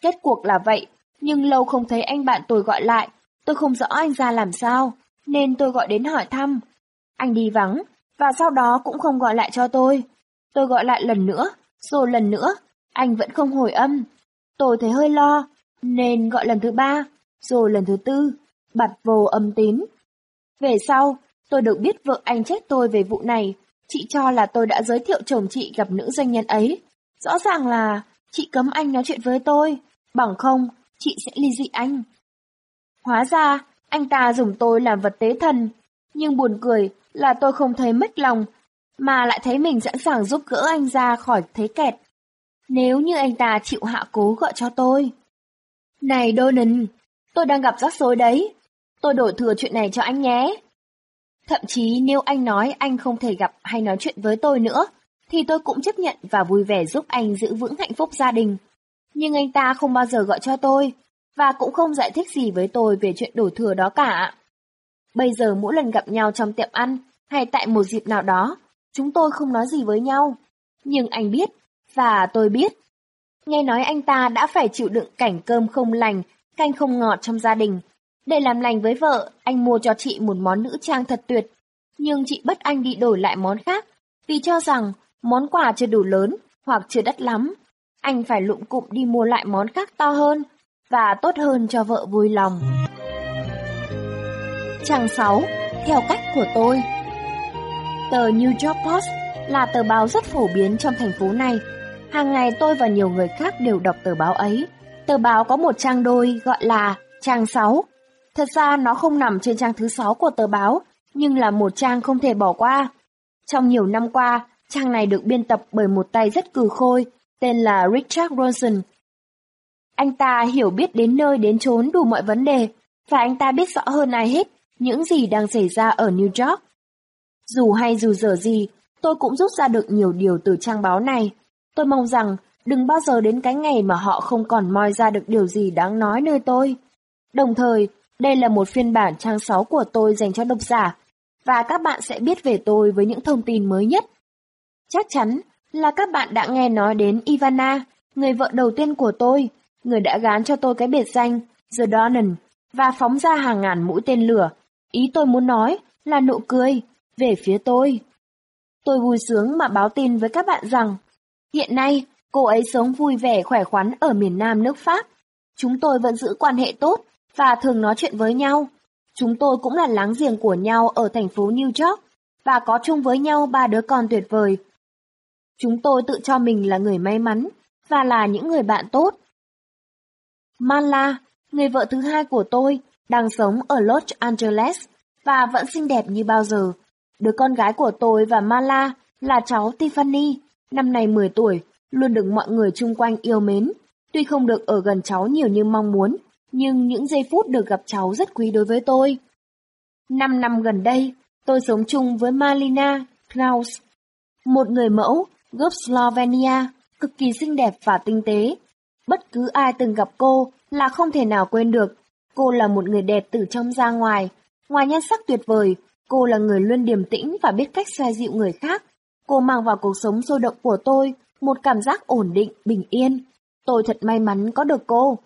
Kết cuộc là vậy, nhưng lâu không thấy anh bạn tôi gọi lại, tôi không rõ anh ra làm sao, nên tôi gọi đến hỏi thăm. Anh đi vắng, và sau đó cũng không gọi lại cho tôi. Tôi gọi lại lần nữa, rồi lần nữa, anh vẫn không hồi âm. Tôi thấy hơi lo, nên gọi lần thứ ba, rồi lần thứ tư, bật vô âm tín. Về sau, tôi được biết vợ anh trách tôi về vụ này, chị cho là tôi đã giới thiệu chồng chị gặp nữ doanh nhân ấy. Rõ ràng là chị cấm anh nói chuyện với tôi, bằng không chị sẽ ly dị anh. Hóa ra, anh ta dùng tôi làm vật tế thần, nhưng buồn cười là tôi không thấy mất lòng, mà lại thấy mình sẵn sàng giúp gỡ anh ra khỏi thế kẹt. Nếu như anh ta chịu hạ cố gọi cho tôi. Này Donan, tôi đang gặp rắc rối đấy. Tôi đổi thừa chuyện này cho anh nhé. Thậm chí nếu anh nói anh không thể gặp hay nói chuyện với tôi nữa, thì tôi cũng chấp nhận và vui vẻ giúp anh giữ vững hạnh phúc gia đình. Nhưng anh ta không bao giờ gọi cho tôi, và cũng không giải thích gì với tôi về chuyện đổi thừa đó cả. Bây giờ mỗi lần gặp nhau trong tiệm ăn, hay tại một dịp nào đó, chúng tôi không nói gì với nhau. Nhưng anh biết, và tôi biết. Nghe nói anh ta đã phải chịu đựng cảnh cơm không lành, canh không ngọt trong gia đình. Để làm lành với vợ, anh mua cho chị một món nữ trang thật tuyệt. Nhưng chị bắt anh đi đổi lại món khác, vì cho rằng món quà chưa đủ lớn hoặc chưa đắt lắm. Anh phải lụng cụm đi mua lại món khác to hơn và tốt hơn cho vợ vui lòng. chàng 6. Theo cách của tôi Tờ New York Post là tờ báo rất phổ biến trong thành phố này. Hàng ngày tôi và nhiều người khác đều đọc tờ báo ấy. Tờ báo có một trang đôi gọi là trang 6. Thật ra nó không nằm trên trang thứ 6 của tờ báo, nhưng là một trang không thể bỏ qua. Trong nhiều năm qua, trang này được biên tập bởi một tay rất cừ khôi, tên là Richard Rosen. Anh ta hiểu biết đến nơi đến chốn đủ mọi vấn đề, và anh ta biết rõ hơn ai hết những gì đang xảy ra ở New York. Dù hay dù dở gì, tôi cũng rút ra được nhiều điều từ trang báo này. Tôi mong rằng đừng bao giờ đến cái ngày mà họ không còn moi ra được điều gì đáng nói nơi tôi. Đồng thời, đây là một phiên bản trang 6 của tôi dành cho độc giả, và các bạn sẽ biết về tôi với những thông tin mới nhất. Chắc chắn là các bạn đã nghe nói đến Ivana, người vợ đầu tiên của tôi, người đã gán cho tôi cái biệt danh The Donan và phóng ra hàng ngàn mũi tên lửa. Ý tôi muốn nói là nụ cười về phía tôi. Tôi vui sướng mà báo tin với các bạn rằng hiện nay cô ấy sống vui vẻ khỏe khoắn ở miền Nam nước Pháp. Chúng tôi vẫn giữ quan hệ tốt và thường nói chuyện với nhau. Chúng tôi cũng là láng giềng của nhau ở thành phố New York và có chung với nhau ba đứa con tuyệt vời. Chúng tôi tự cho mình là người may mắn và là những người bạn tốt. Mala, người vợ thứ hai của tôi, đang sống ở Los Angeles và vẫn xinh đẹp như bao giờ. Đứa con gái của tôi và Mala là cháu Tiffany, năm nay 10 tuổi, luôn được mọi người chung quanh yêu mến. Tuy không được ở gần cháu nhiều như mong muốn, nhưng những giây phút được gặp cháu rất quý đối với tôi. Năm năm gần đây, tôi sống chung với Malina Klaus, một người mẫu gốc Slovenia, cực kỳ xinh đẹp và tinh tế. Bất cứ ai từng gặp cô là không thể nào quên được. Cô là một người đẹp từ trong ra ngoài. Ngoài nhan sắc tuyệt vời, cô là người luôn điềm tĩnh và biết cách xoa dịu người khác. Cô mang vào cuộc sống sôi động của tôi một cảm giác ổn định, bình yên. Tôi thật may mắn có được cô.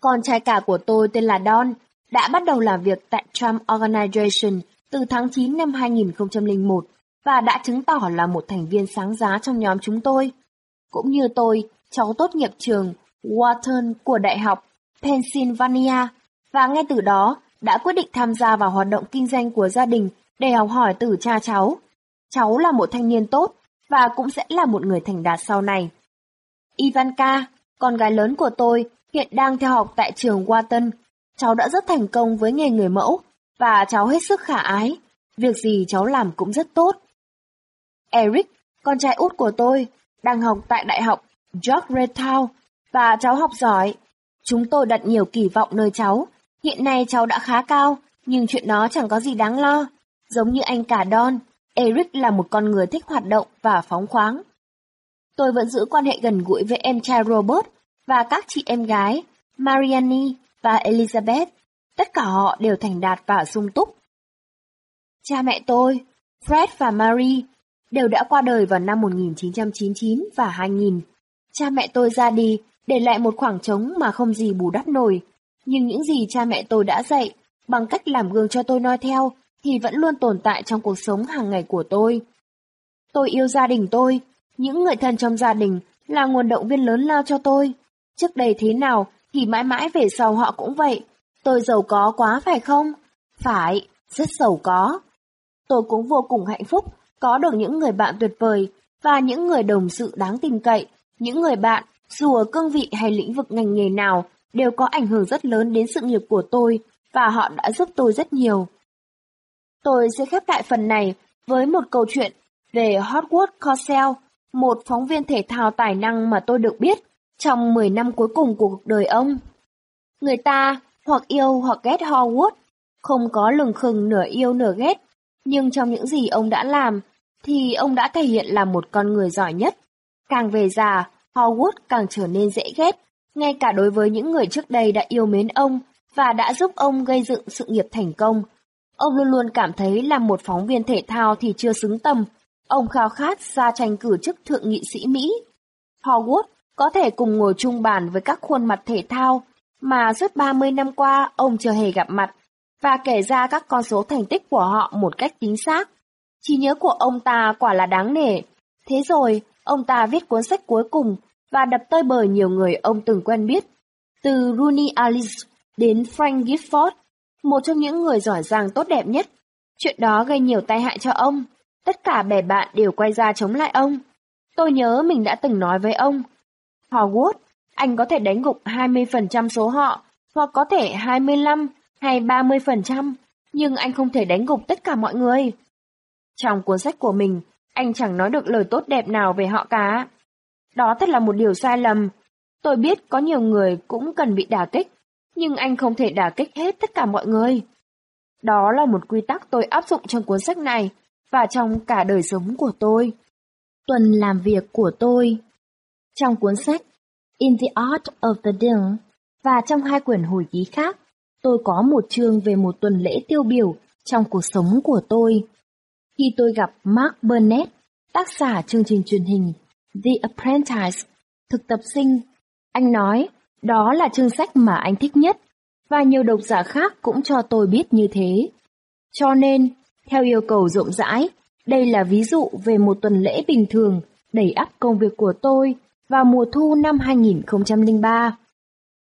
Con trai cả của tôi tên là Don, đã bắt đầu làm việc tại Trump Organization từ tháng 9 năm 2001 và đã chứng tỏ là một thành viên sáng giá trong nhóm chúng tôi. Cũng như tôi, cháu tốt nghiệp trường Wharton của Đại học Pennsylvania và ngay từ đó đã quyết định tham gia vào hoạt động kinh doanh của gia đình để học hỏi từ cha cháu. Cháu là một thanh niên tốt và cũng sẽ là một người thành đạt sau này. Ivanka, con gái lớn của tôi, hiện đang theo học tại trường Wharton. Cháu đã rất thành công với nghề người mẫu và cháu hết sức khả ái. Việc gì cháu làm cũng rất tốt. Eric, con trai út của tôi, đang học tại Đại học Georgetown và cháu học giỏi. Chúng tôi đặt nhiều kỳ vọng nơi cháu. Hiện nay cháu đã khá cao, nhưng chuyện đó chẳng có gì đáng lo. Giống như anh cả Don, Eric là một con người thích hoạt động và phóng khoáng. Tôi vẫn giữ quan hệ gần gũi với em trai Robert và các chị em gái, Marianne và Elizabeth. Tất cả họ đều thành đạt và sung túc. Cha mẹ tôi, Fred và Marie, đều đã qua đời vào năm 1999 và 2000. Cha mẹ tôi ra đi, để lại một khoảng trống mà không gì bù đắp nổi. Nhưng những gì cha mẹ tôi đã dạy, bằng cách làm gương cho tôi noi theo, thì vẫn luôn tồn tại trong cuộc sống hàng ngày của tôi. Tôi yêu gia đình tôi, những người thân trong gia đình là nguồn động viên lớn lao cho tôi. Trước đây thế nào thì mãi mãi về sau họ cũng vậy. Tôi giàu có quá phải không? Phải, rất giàu có. Tôi cũng vô cùng hạnh phúc có được những người bạn tuyệt vời và những người đồng sự đáng tin cậy. Những người bạn, dù ở cương vị hay lĩnh vực ngành nghề nào, đều có ảnh hưởng rất lớn đến sự nghiệp của tôi và họ đã giúp tôi rất nhiều. Tôi sẽ khép lại phần này với một câu chuyện về Hotwood Cosell, một phóng viên thể thao tài năng mà tôi được biết trong 10 năm cuối cùng của cuộc đời ông. Người ta hoặc yêu hoặc ghét Howard, không có lừng khừng nửa yêu nửa ghét, nhưng trong những gì ông đã làm thì ông đã thể hiện là một con người giỏi nhất. Càng về già, Howard càng trở nên dễ ghét, ngay cả đối với những người trước đây đã yêu mến ông và đã giúp ông gây dựng sự nghiệp thành công. Ông luôn luôn cảm thấy là một phóng viên thể thao thì chưa xứng tầm. Ông khao khát ra tranh cử chức thượng nghị sĩ Mỹ. Howard có thể cùng ngồi chung bàn với các khuôn mặt thể thao mà suốt 30 năm qua ông chưa hề gặp mặt và kể ra các con số thành tích của họ một cách chính xác. Trí nhớ của ông ta quả là đáng nể. Thế rồi, ông ta viết cuốn sách cuối cùng và đập tơi bời nhiều người ông từng quen biết. Từ Rooney Alice đến Frank Gifford, một trong những người giỏi giang tốt đẹp nhất. Chuyện đó gây nhiều tai hại cho ông. Tất cả bè bạn đều quay ra chống lại ông. Tôi nhớ mình đã từng nói với ông. Hogwarts anh có thể đánh gục 20% số họ, hoặc có thể 25 hay 30%, nhưng anh không thể đánh gục tất cả mọi người. Trong cuốn sách của mình, anh chẳng nói được lời tốt đẹp nào về họ cả. Đó thật là một điều sai lầm. Tôi biết có nhiều người cũng cần bị đả kích, nhưng anh không thể đả kích hết tất cả mọi người. Đó là một quy tắc tôi áp dụng trong cuốn sách này và trong cả đời sống của tôi. Tuần làm việc của tôi Trong cuốn sách In the Art of the Deal và trong hai quyển hồi ký khác, tôi có một chương về một tuần lễ tiêu biểu trong cuộc sống của tôi. Khi tôi gặp Mark Burnett, tác giả chương trình truyền hình The Apprentice, thực tập sinh, anh nói đó là chương sách mà anh thích nhất, và nhiều độc giả khác cũng cho tôi biết như thế. Cho nên, theo yêu cầu rộng rãi, đây là ví dụ về một tuần lễ bình thường đầy ắp công việc của tôi vào mùa thu năm 2003.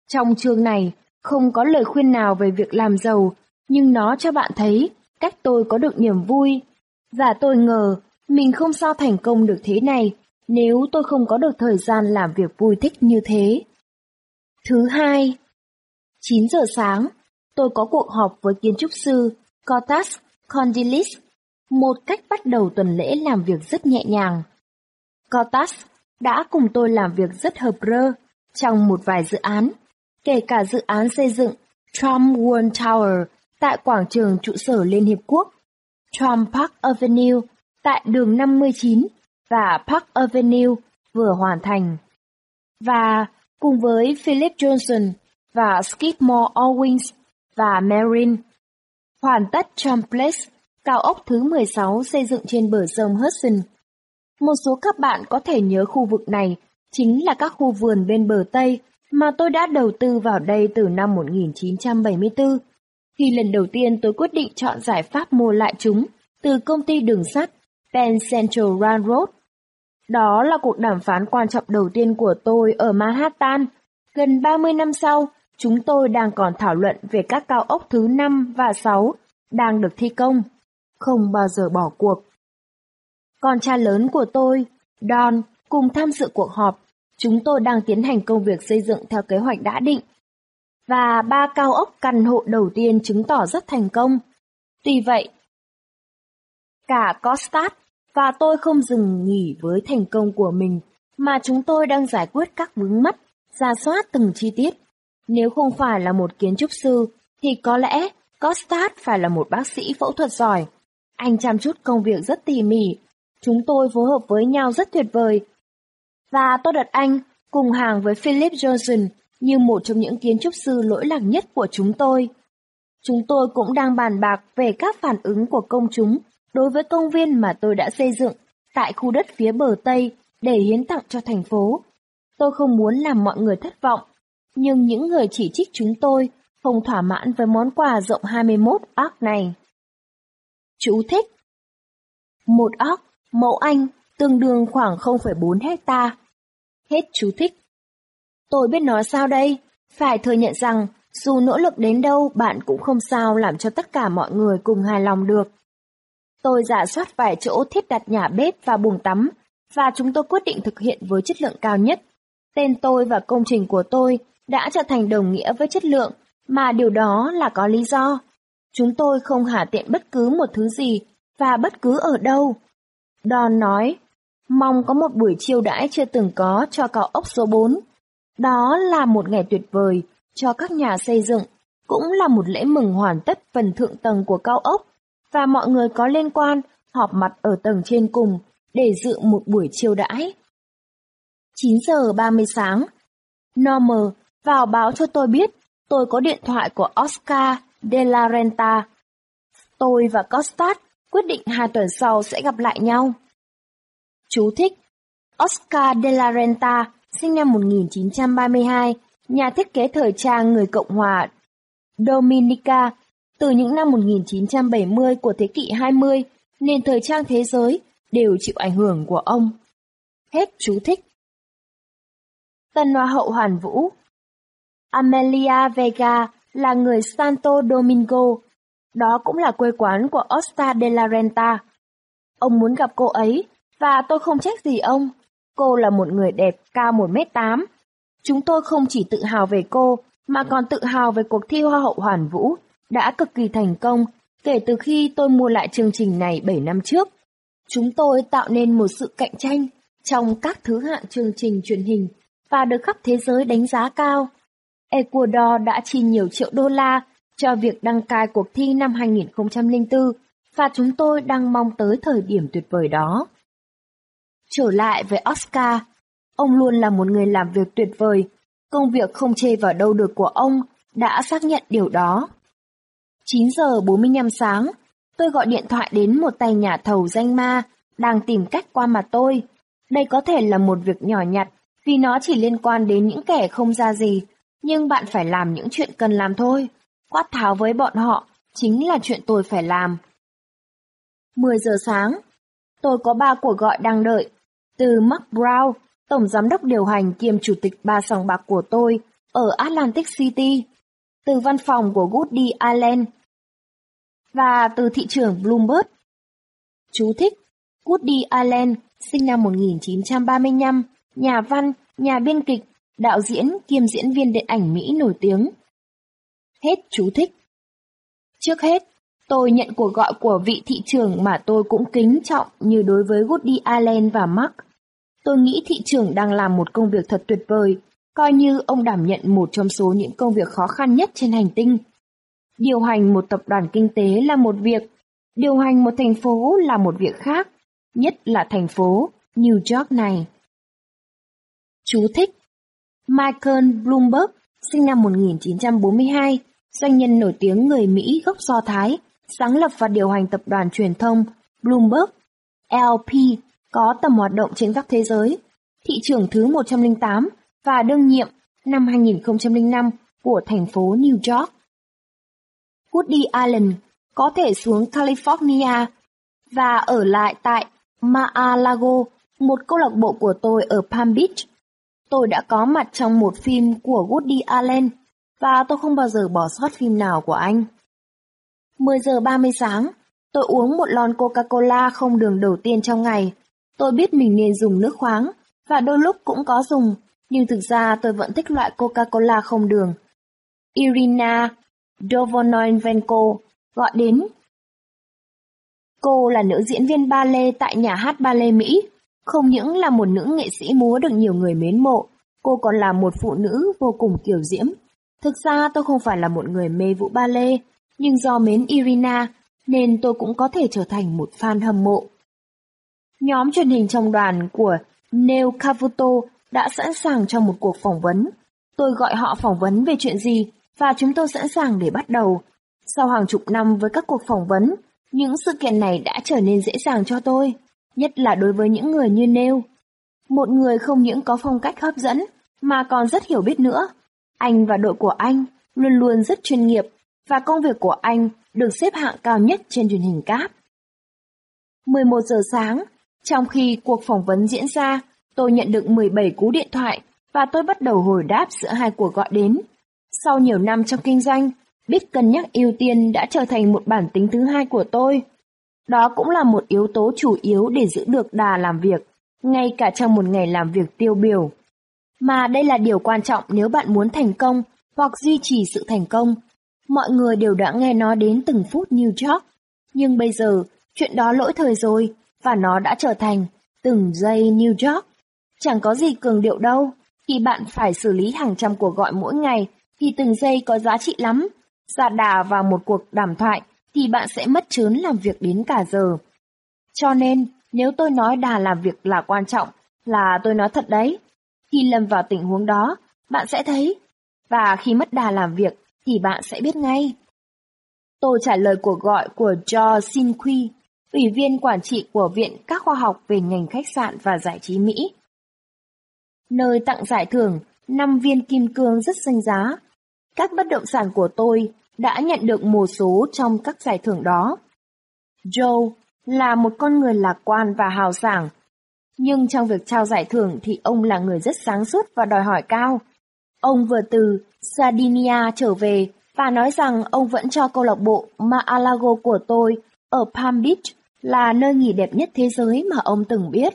Trong chương này, không có lời khuyên nào về việc làm giàu, nhưng nó cho bạn thấy cách tôi có được niềm vui. Và tôi ngờ mình không sao thành công được thế này nếu tôi không có được thời gian làm việc vui thích như thế. Thứ hai, 9 giờ sáng, tôi có cuộc họp với kiến trúc sư Cortas Condilis, một cách bắt đầu tuần lễ làm việc rất nhẹ nhàng. Cortas đã cùng tôi làm việc rất hợp rơ trong một vài dự án, kể cả dự án xây dựng Trump World Tower tại quảng trường trụ sở Liên Hiệp Quốc, Trump Park Avenue tại đường 59 và Park Avenue vừa hoàn thành. Và cùng với Philip Johnson và Skidmore Owings và Marin, hoàn tất Trump Place, cao ốc thứ 16 xây dựng trên bờ sông Hudson. Một số các bạn có thể nhớ khu vực này chính là các khu vườn bên bờ Tây mà tôi đã đầu tư vào đây từ năm 1974. Khi lần đầu tiên tôi quyết định chọn giải pháp mua lại chúng từ công ty đường sắt Penn Central Railroad. Đó là cuộc đàm phán quan trọng đầu tiên của tôi ở Manhattan. Gần 30 năm sau, chúng tôi đang còn thảo luận về các cao ốc thứ 5 và 6 đang được thi công. Không bao giờ bỏ cuộc. Con cha lớn của tôi, Don, cùng tham dự cuộc họp. Chúng tôi đang tiến hành công việc xây dựng theo kế hoạch đã định. Và ba cao ốc căn hộ đầu tiên chứng tỏ rất thành công. Tuy vậy, cả Costat và tôi không dừng nghỉ với thành công của mình, mà chúng tôi đang giải quyết các vướng mắt, ra soát từng chi tiết. Nếu không phải là một kiến trúc sư, thì có lẽ Costas phải là một bác sĩ phẫu thuật giỏi. Anh chăm chút công việc rất tỉ mỉ. Chúng tôi phối hợp với nhau rất tuyệt vời. Và tôi đặt anh cùng hàng với Philip Johnson như một trong những kiến trúc sư lỗi lạc nhất của chúng tôi. Chúng tôi cũng đang bàn bạc về các phản ứng của công chúng đối với công viên mà tôi đã xây dựng tại khu đất phía bờ Tây để hiến tặng cho thành phố. Tôi không muốn làm mọi người thất vọng, nhưng những người chỉ trích chúng tôi không thỏa mãn với món quà rộng 21 óc này. Chú thích Một óc, mẫu Anh, tương đương khoảng 0,4 hecta. Hết chú thích. Tôi biết nói sao đây, phải thừa nhận rằng dù nỗ lực đến đâu bạn cũng không sao làm cho tất cả mọi người cùng hài lòng được. Tôi giả soát vài chỗ thiết đặt nhà bếp và bùng tắm, và chúng tôi quyết định thực hiện với chất lượng cao nhất. Tên tôi và công trình của tôi đã trở thành đồng nghĩa với chất lượng, mà điều đó là có lý do. Chúng tôi không hạ tiện bất cứ một thứ gì và bất cứ ở đâu. Don nói, mong có một buổi chiêu đãi chưa từng có cho cao ốc số 4. Đó là một ngày tuyệt vời cho các nhà xây dựng, cũng là một lễ mừng hoàn tất phần thượng tầng của cao ốc và mọi người có liên quan họp mặt ở tầng trên cùng để dự một buổi chiêu đãi. 9 giờ 30 sáng, Normer vào báo cho tôi biết tôi có điện thoại của Oscar de la Renta. Tôi và Costas quyết định hai tuần sau sẽ gặp lại nhau. Chú thích Oscar de la Renta sinh năm 1932, nhà thiết kế thời trang người Cộng hòa Dominica từ những năm 1970 của thế kỷ 20, nền thời trang thế giới đều chịu ảnh hưởng của ông. Hết chú thích. Tân Hoa hậu Hoàn Vũ Amelia Vega là người Santo Domingo, đó cũng là quê quán của Osta de la Renta. Ông muốn gặp cô ấy, và tôi không trách gì ông. Cô là một người đẹp cao 1m8. Chúng tôi không chỉ tự hào về cô, mà còn tự hào về cuộc thi Hoa hậu Hoàn Vũ đã cực kỳ thành công kể từ khi tôi mua lại chương trình này 7 năm trước. Chúng tôi tạo nên một sự cạnh tranh trong các thứ hạng chương trình truyền hình và được khắp thế giới đánh giá cao. Ecuador đã chi nhiều triệu đô la cho việc đăng cai cuộc thi năm 2004 và chúng tôi đang mong tới thời điểm tuyệt vời đó. Trở lại với Oscar, ông luôn là một người làm việc tuyệt vời, công việc không chê vào đâu được của ông đã xác nhận điều đó. 9 giờ 45 sáng, tôi gọi điện thoại đến một tay nhà thầu danh ma đang tìm cách qua mặt tôi. Đây có thể là một việc nhỏ nhặt vì nó chỉ liên quan đến những kẻ không ra gì, nhưng bạn phải làm những chuyện cần làm thôi. Quát tháo với bọn họ chính là chuyện tôi phải làm. 10 giờ sáng, tôi có ba cuộc gọi đang đợi. Từ Mark Brown, tổng giám đốc điều hành kiêm chủ tịch ba sòng bạc của tôi ở Atlantic City. Từ văn phòng của Goody Island và từ thị trường Bloomberg. Chú thích Woody Allen, sinh năm 1935, nhà văn, nhà biên kịch, đạo diễn kiêm diễn viên điện ảnh Mỹ nổi tiếng. Hết chú thích. Trước hết, tôi nhận cuộc gọi của vị thị trưởng mà tôi cũng kính trọng như đối với Woody Allen và Mark. Tôi nghĩ thị trưởng đang làm một công việc thật tuyệt vời, coi như ông đảm nhận một trong số những công việc khó khăn nhất trên hành tinh. Điều hành một tập đoàn kinh tế là một việc, điều hành một thành phố là một việc khác, nhất là thành phố New York này. Chú thích Michael Bloomberg, sinh năm 1942, doanh nhân nổi tiếng người Mỹ gốc Do Thái, sáng lập và điều hành tập đoàn truyền thông Bloomberg LP có tầm hoạt động trên khắp thế giới, thị trường thứ 108 và đương nhiệm năm 2005 của thành phố New York. Woody Allen có thể xuống California và ở lại tại Mar-a-Lago, một câu lạc bộ của tôi ở Palm Beach. Tôi đã có mặt trong một phim của Woody Allen và tôi không bao giờ bỏ sót phim nào của anh. 10 giờ 30 sáng, tôi uống một lon Coca-Cola không đường đầu tiên trong ngày. Tôi biết mình nên dùng nước khoáng và đôi lúc cũng có dùng, nhưng thực ra tôi vẫn thích loại Coca-Cola không đường. Irina Dovonenko gọi đến. Cô là nữ diễn viên ballet tại nhà hát ballet Mỹ. Không những là một nữ nghệ sĩ múa được nhiều người mến mộ, cô còn là một phụ nữ vô cùng kiểu diễm. Thực ra tôi không phải là một người mê vũ ballet, nhưng do mến Irina nên tôi cũng có thể trở thành một fan hâm mộ. Nhóm truyền hình trong đoàn của Neo Cavuto đã sẵn sàng cho một cuộc phỏng vấn. Tôi gọi họ phỏng vấn về chuyện gì và chúng tôi sẵn sàng để bắt đầu. Sau hàng chục năm với các cuộc phỏng vấn, những sự kiện này đã trở nên dễ dàng cho tôi, nhất là đối với những người như Nêu. Một người không những có phong cách hấp dẫn, mà còn rất hiểu biết nữa. Anh và đội của anh luôn luôn rất chuyên nghiệp, và công việc của anh được xếp hạng cao nhất trên truyền hình cáp. 11 giờ sáng, trong khi cuộc phỏng vấn diễn ra, tôi nhận được 17 cú điện thoại và tôi bắt đầu hồi đáp giữa hai cuộc gọi đến. Sau nhiều năm trong kinh doanh, biết cân nhắc ưu tiên đã trở thành một bản tính thứ hai của tôi. Đó cũng là một yếu tố chủ yếu để giữ được đà làm việc, ngay cả trong một ngày làm việc tiêu biểu. Mà đây là điều quan trọng nếu bạn muốn thành công hoặc duy trì sự thành công. Mọi người đều đã nghe nói đến từng phút New York, nhưng bây giờ chuyện đó lỗi thời rồi và nó đã trở thành từng giây New York. Chẳng có gì cường điệu đâu, khi bạn phải xử lý hàng trăm cuộc gọi mỗi ngày thì từng giây có giá trị lắm. Giả đà vào một cuộc đàm thoại thì bạn sẽ mất chớn làm việc đến cả giờ. Cho nên, nếu tôi nói đà làm việc là quan trọng, là tôi nói thật đấy. Khi lâm vào tình huống đó, bạn sẽ thấy. Và khi mất đà làm việc thì bạn sẽ biết ngay. Tôi trả lời cuộc gọi của Joe Sinqui, Ủy viên quản trị của Viện các khoa học về ngành khách sạn và giải trí Mỹ. Nơi tặng giải thưởng 5 viên kim cương rất danh giá. Các bất động sản của tôi đã nhận được một số trong các giải thưởng đó. Joe là một con người lạc quan và hào sảng, nhưng trong việc trao giải thưởng thì ông là người rất sáng suốt và đòi hỏi cao. Ông vừa từ Sardinia trở về và nói rằng ông vẫn cho câu lạc bộ Mar-a-Lago của tôi ở Palm Beach là nơi nghỉ đẹp nhất thế giới mà ông từng biết.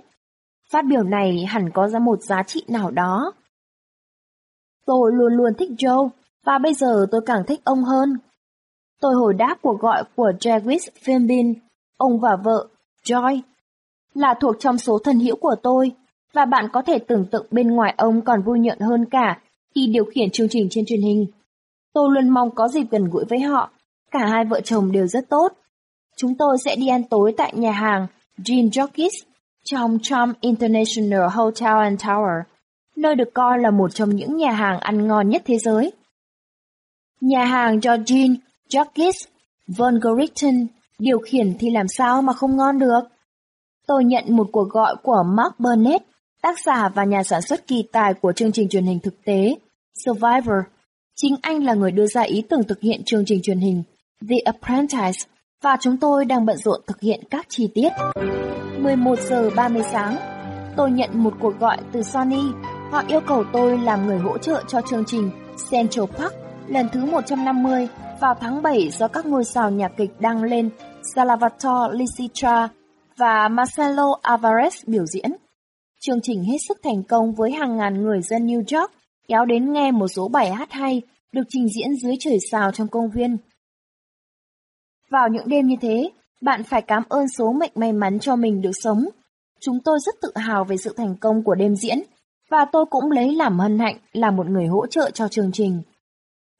Phát biểu này hẳn có ra một giá trị nào đó. Tôi luôn luôn thích Joe, và bây giờ tôi càng thích ông hơn. Tôi hồi đáp cuộc gọi của Jarvis Fimbin, ông và vợ, Joy, là thuộc trong số thân hữu của tôi, và bạn có thể tưởng tượng bên ngoài ông còn vui nhộn hơn cả khi điều khiển chương trình trên truyền hình. Tôi luôn mong có dịp gần gũi với họ, cả hai vợ chồng đều rất tốt. Chúng tôi sẽ đi ăn tối tại nhà hàng Jean Jockeys trong Trump International Hotel and Tower, nơi được coi là một trong những nhà hàng ăn ngon nhất thế giới. Nhà hàng Georgine, Jacques, Von Gerichten điều khiển thì làm sao mà không ngon được. Tôi nhận một cuộc gọi của Mark Burnett, tác giả và nhà sản xuất kỳ tài của chương trình truyền hình thực tế Survivor. Chính anh là người đưa ra ý tưởng thực hiện chương trình truyền hình The Apprentice và chúng tôi đang bận rộn thực hiện các chi tiết. 11 giờ 30 sáng, tôi nhận một cuộc gọi từ Sony. Họ yêu cầu tôi làm người hỗ trợ cho chương trình Central Park lần thứ 150 vào tháng 7 do các ngôi sao nhạc kịch đăng lên Salvatore Lisitra và Marcelo Alvarez biểu diễn. Chương trình hết sức thành công với hàng ngàn người dân New York kéo đến nghe một số bài hát hay được trình diễn dưới trời sao trong công viên. Vào những đêm như thế, bạn phải cảm ơn số mệnh may mắn cho mình được sống. Chúng tôi rất tự hào về sự thành công của đêm diễn, và tôi cũng lấy làm hân hạnh là một người hỗ trợ cho chương trình.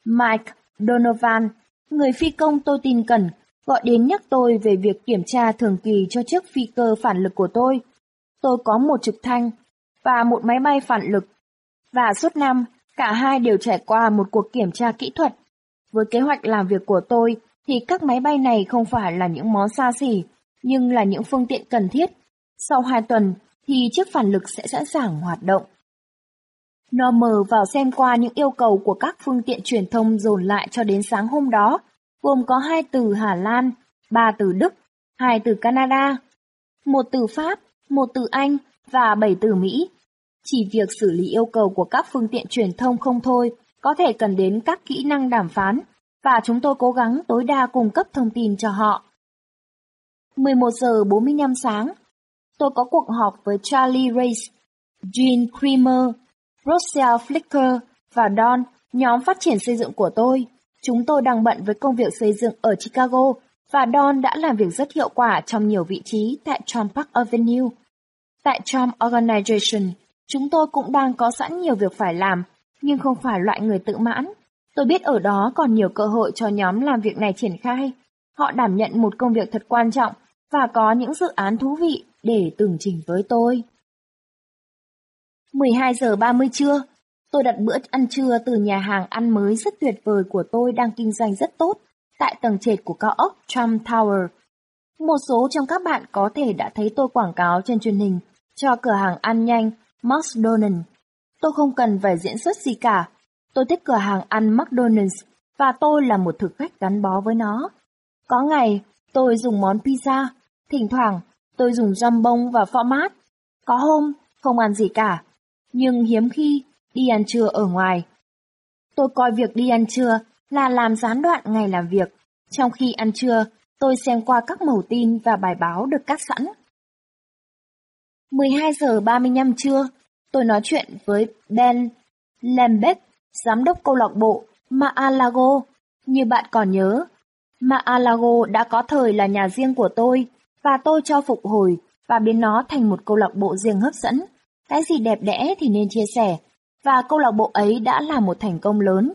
Mike Donovan, người phi công tôi tin cẩn, gọi đến nhắc tôi về việc kiểm tra thường kỳ cho chiếc phi cơ phản lực của tôi. Tôi có một trực thăng và một máy bay phản lực, và suốt năm, cả hai đều trải qua một cuộc kiểm tra kỹ thuật. Với kế hoạch làm việc của tôi, thì các máy bay này không phải là những món xa xỉ, nhưng là những phương tiện cần thiết. Sau hai tuần, thì chiếc phản lực sẽ sẵn sàng hoạt động. Normer vào xem qua những yêu cầu của các phương tiện truyền thông dồn lại cho đến sáng hôm đó, gồm có hai từ Hà Lan, ba từ Đức, hai từ Canada, một từ Pháp, một từ Anh và bảy từ Mỹ. Chỉ việc xử lý yêu cầu của các phương tiện truyền thông không thôi, có thể cần đến các kỹ năng đàm phán, và chúng tôi cố gắng tối đa cung cấp thông tin cho họ. 11 giờ 45 sáng, tôi có cuộc họp với Charlie Race, Jean Creamer, Rochelle Flicker và Don, nhóm phát triển xây dựng của tôi. Chúng tôi đang bận với công việc xây dựng ở Chicago và Don đã làm việc rất hiệu quả trong nhiều vị trí tại Trump Park Avenue. Tại Trump Organization, chúng tôi cũng đang có sẵn nhiều việc phải làm, nhưng không phải loại người tự mãn. Tôi biết ở đó còn nhiều cơ hội cho nhóm làm việc này triển khai. Họ đảm nhận một công việc thật quan trọng và có những dự án thú vị để tường trình với tôi. 12 giờ 30 trưa, tôi đặt bữa ăn trưa từ nhà hàng ăn mới rất tuyệt vời của tôi đang kinh doanh rất tốt tại tầng trệt của cao ốc Trump Tower. Một số trong các bạn có thể đã thấy tôi quảng cáo trên truyền hình cho cửa hàng ăn nhanh McDonald's. Tôi không cần phải diễn xuất gì cả. Tôi thích cửa hàng ăn McDonald's và tôi là một thực khách gắn bó với nó. Có ngày, tôi dùng món pizza, thỉnh thoảng tôi dùng jambon và format. Có hôm, không ăn gì cả, nhưng hiếm khi đi ăn trưa ở ngoài. Tôi coi việc đi ăn trưa là làm gián đoạn ngày làm việc, trong khi ăn trưa tôi xem qua các mẩu tin và bài báo được cắt sẵn. 12 giờ 35 trưa, tôi nói chuyện với Ben Lembeck, giám đốc câu lạc bộ Maalago. Như bạn còn nhớ, Maalago đã có thời là nhà riêng của tôi và tôi cho phục hồi và biến nó thành một câu lạc bộ riêng hấp dẫn. Cái gì đẹp đẽ thì nên chia sẻ, và câu lạc bộ ấy đã là một thành công lớn.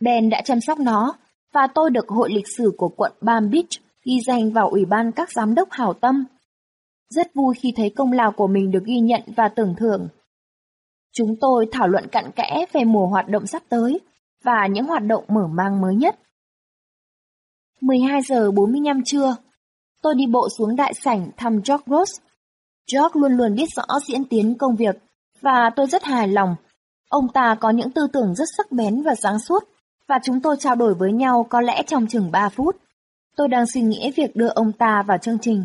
Ben đã chăm sóc nó, và tôi được hội lịch sử của quận Palm Beach ghi danh vào Ủy ban các giám đốc hảo tâm. Rất vui khi thấy công lao của mình được ghi nhận và tưởng thưởng. Chúng tôi thảo luận cặn kẽ về mùa hoạt động sắp tới và những hoạt động mở mang mới nhất. 12 giờ 45 trưa, tôi đi bộ xuống đại sảnh thăm George Ross George luôn luôn biết rõ diễn tiến công việc, và tôi rất hài lòng. Ông ta có những tư tưởng rất sắc bén và sáng suốt, và chúng tôi trao đổi với nhau có lẽ trong chừng 3 phút. Tôi đang suy nghĩ việc đưa ông ta vào chương trình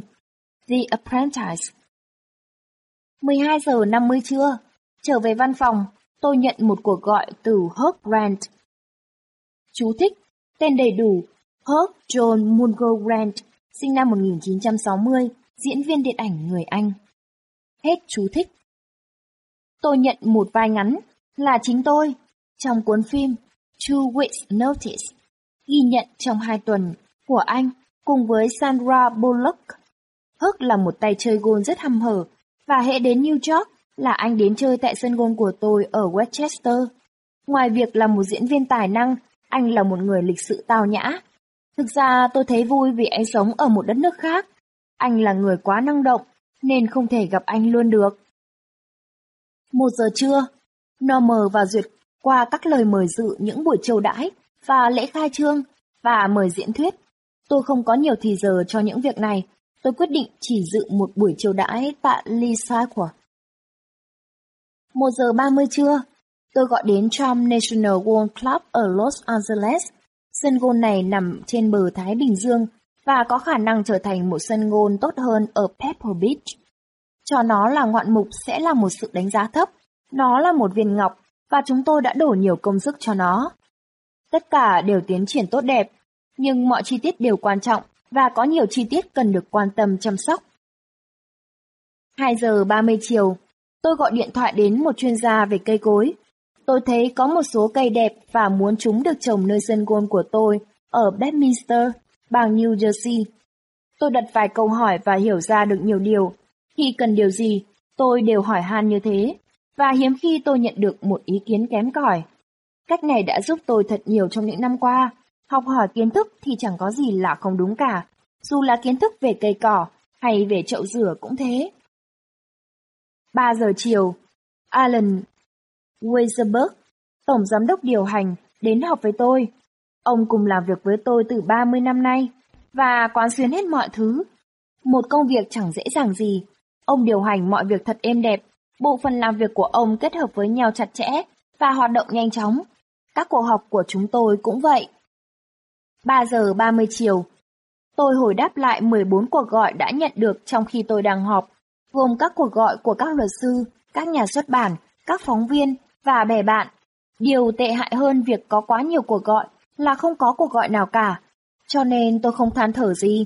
The Apprentice. 12 giờ 50 trưa, trở về văn phòng, tôi nhận một cuộc gọi từ Herb Grant. Chú thích, tên đầy đủ Herb John Mungo Grant, sinh năm 1960, diễn viên điện ảnh người Anh. Hết chú thích. Tôi nhận một vai ngắn là chính tôi trong cuốn phim Two Weeks Notice, ghi nhận trong hai tuần của anh cùng với Sandra Bullock. Hức là một tay chơi gôn rất hăm hở và hệ đến New York là anh đến chơi tại sân gôn của tôi ở Westchester. Ngoài việc là một diễn viên tài năng, anh là một người lịch sự tao nhã. Thực ra tôi thấy vui vì anh sống ở một đất nước khác. Anh là người quá năng động nên không thể gặp anh luôn được. Một giờ trưa, Normer và Duyệt qua các lời mời dự những buổi chiêu đãi và lễ khai trương và mời diễn thuyết. Tôi không có nhiều thì giờ cho những việc này, tôi quyết định chỉ dự một buổi chiêu đãi tại Lisa của. Một giờ ba mươi trưa, tôi gọi đến Trump National Golf Club ở Los Angeles. Sân golf này nằm trên bờ Thái Bình Dương và có khả năng trở thành một sân gôn tốt hơn ở Pebble Beach. Cho nó là ngoạn mục sẽ là một sự đánh giá thấp, nó là một viên ngọc và chúng tôi đã đổ nhiều công sức cho nó. Tất cả đều tiến triển tốt đẹp nhưng mọi chi tiết đều quan trọng và có nhiều chi tiết cần được quan tâm chăm sóc. 2 giờ 30 chiều, tôi gọi điện thoại đến một chuyên gia về cây cối. Tôi thấy có một số cây đẹp và muốn chúng được trồng nơi sân gôn của tôi ở Bedminster, bang New Jersey. Tôi đặt vài câu hỏi và hiểu ra được nhiều điều. Khi cần điều gì, tôi đều hỏi han như thế, và hiếm khi tôi nhận được một ý kiến kém cỏi. Cách này đã giúp tôi thật nhiều trong những năm qua. Học hỏi kiến thức thì chẳng có gì là không đúng cả, dù là kiến thức về cây cỏ hay về chậu rửa cũng thế. 3 giờ chiều, Alan Weiserberg, tổng giám đốc điều hành, đến học với tôi. Ông cùng làm việc với tôi từ 30 năm nay và quán xuyến hết mọi thứ. Một công việc chẳng dễ dàng gì. Ông điều hành mọi việc thật êm đẹp. Bộ phận làm việc của ông kết hợp với nhau chặt chẽ và hoạt động nhanh chóng. Các cuộc họp của chúng tôi cũng vậy. 3 giờ 30 chiều, tôi hồi đáp lại 14 cuộc gọi đã nhận được trong khi tôi đang họp, gồm các cuộc gọi của các luật sư, các nhà xuất bản, các phóng viên và bè bạn. Điều tệ hại hơn việc có quá nhiều cuộc gọi là không có cuộc gọi nào cả, cho nên tôi không than thở gì.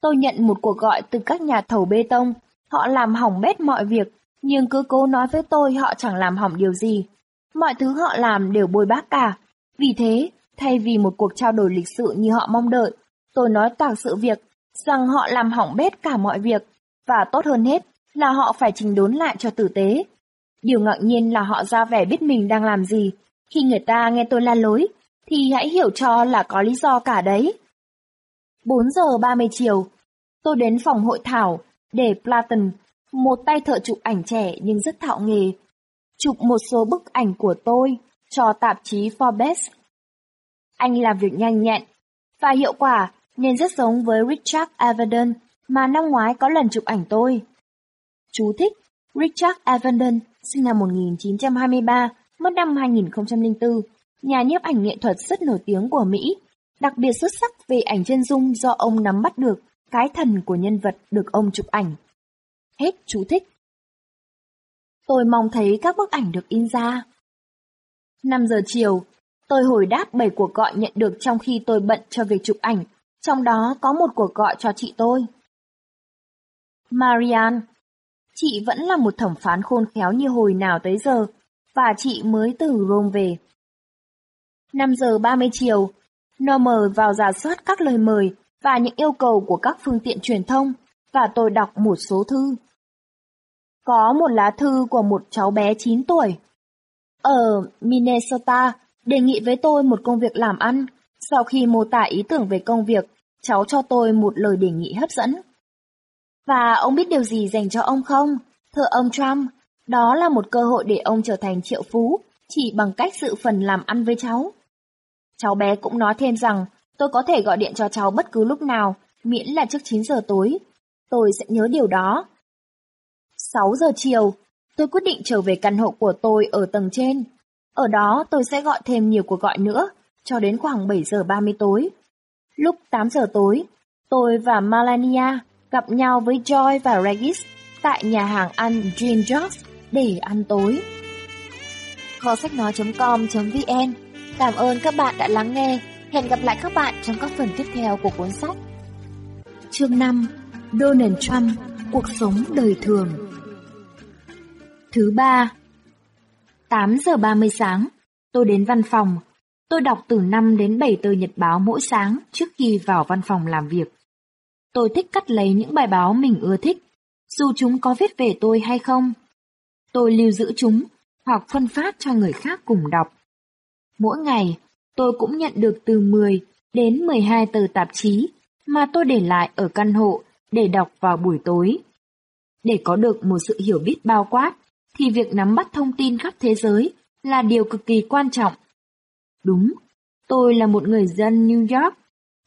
Tôi nhận một cuộc gọi từ các nhà thầu bê tông, họ làm hỏng bét mọi việc, nhưng cứ cố nói với tôi họ chẳng làm hỏng điều gì. Mọi thứ họ làm đều bôi bác cả. Vì thế, thay vì một cuộc trao đổi lịch sự như họ mong đợi, tôi nói toàn sự việc, rằng họ làm hỏng bét cả mọi việc, và tốt hơn hết là họ phải trình đốn lại cho tử tế. Điều ngạc nhiên là họ ra vẻ biết mình đang làm gì. Khi người ta nghe tôi la lối, thì hãy hiểu cho là có lý do cả đấy. 4 giờ 30 chiều, tôi đến phòng hội thảo để Platon, một tay thợ chụp ảnh trẻ nhưng rất thạo nghề, chụp một số bức ảnh của tôi cho tạp chí Forbes. Anh làm việc nhanh nhẹn và hiệu quả nên rất giống với Richard Avedon mà năm ngoái có lần chụp ảnh tôi. Chú thích Richard Avedon, sinh năm 1923, mất năm 2004, nhà nhiếp ảnh nghệ thuật rất nổi tiếng của Mỹ, đặc biệt xuất sắc về ảnh chân dung do ông nắm bắt được cái thần của nhân vật được ông chụp ảnh. Hết chú thích. Tôi mong thấy các bức ảnh được in ra. 5 giờ chiều, tôi hồi đáp 7 cuộc gọi nhận được trong khi tôi bận cho việc chụp ảnh, trong đó có một cuộc gọi cho chị tôi. Marianne, chị vẫn là một thẩm phán khôn khéo như hồi nào tới giờ, và chị mới từ Rome về. 5 giờ 30 chiều, Normer vào giả soát các lời mời và những yêu cầu của các phương tiện truyền thông, và tôi đọc một số thư. Có một lá thư của một cháu bé 9 tuổi. Ở Minnesota, đề nghị với tôi một công việc làm ăn. Sau khi mô tả ý tưởng về công việc, cháu cho tôi một lời đề nghị hấp dẫn. Và ông biết điều gì dành cho ông không? Thưa ông Trump, đó là một cơ hội để ông trở thành triệu phú, chỉ bằng cách sự phần làm ăn với cháu. Cháu bé cũng nói thêm rằng tôi có thể gọi điện cho cháu bất cứ lúc nào, miễn là trước 9 giờ tối. Tôi sẽ nhớ điều đó. 6 giờ chiều, tôi quyết định trở về căn hộ của tôi ở tầng trên. Ở đó tôi sẽ gọi thêm nhiều cuộc gọi nữa, cho đến khoảng 7 giờ 30 tối. Lúc 8 giờ tối, tôi và Melania gặp nhau với Joy và Regis tại nhà hàng ăn Dream Jobs để ăn tối. Kho sách nói.com.vn Cảm ơn các bạn đã lắng nghe. Hẹn gặp lại các bạn trong các phần tiếp theo của cuốn sách. Chương 5 Donald Trump Cuộc sống đời thường Thứ ba 8 giờ 30 sáng, tôi đến văn phòng. Tôi đọc từ 5 đến 7 tờ nhật báo mỗi sáng trước khi vào văn phòng làm việc. Tôi thích cắt lấy những bài báo mình ưa thích, dù chúng có viết về tôi hay không. Tôi lưu giữ chúng hoặc phân phát cho người khác cùng đọc. Mỗi ngày, tôi cũng nhận được từ 10 đến 12 tờ tạp chí mà tôi để lại ở căn hộ để đọc vào buổi tối. Để có được một sự hiểu biết bao quát, thì việc nắm bắt thông tin khắp thế giới là điều cực kỳ quan trọng. Đúng, tôi là một người dân New York,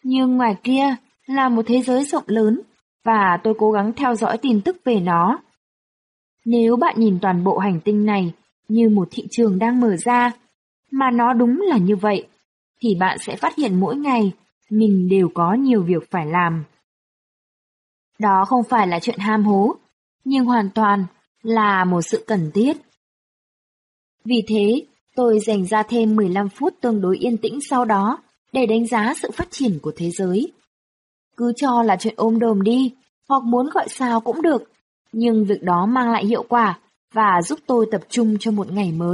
nhưng ngoài kia là một thế giới rộng lớn và tôi cố gắng theo dõi tin tức về nó. Nếu bạn nhìn toàn bộ hành tinh này như một thị trường đang mở ra, mà nó đúng là như vậy, thì bạn sẽ phát hiện mỗi ngày mình đều có nhiều việc phải làm. Đó không phải là chuyện ham hố, nhưng hoàn toàn là một sự cần thiết. Vì thế, tôi dành ra thêm 15 phút tương đối yên tĩnh sau đó để đánh giá sự phát triển của thế giới. Cứ cho là chuyện ôm đồm đi, hoặc muốn gọi sao cũng được, nhưng việc đó mang lại hiệu quả và giúp tôi tập trung cho một ngày mới.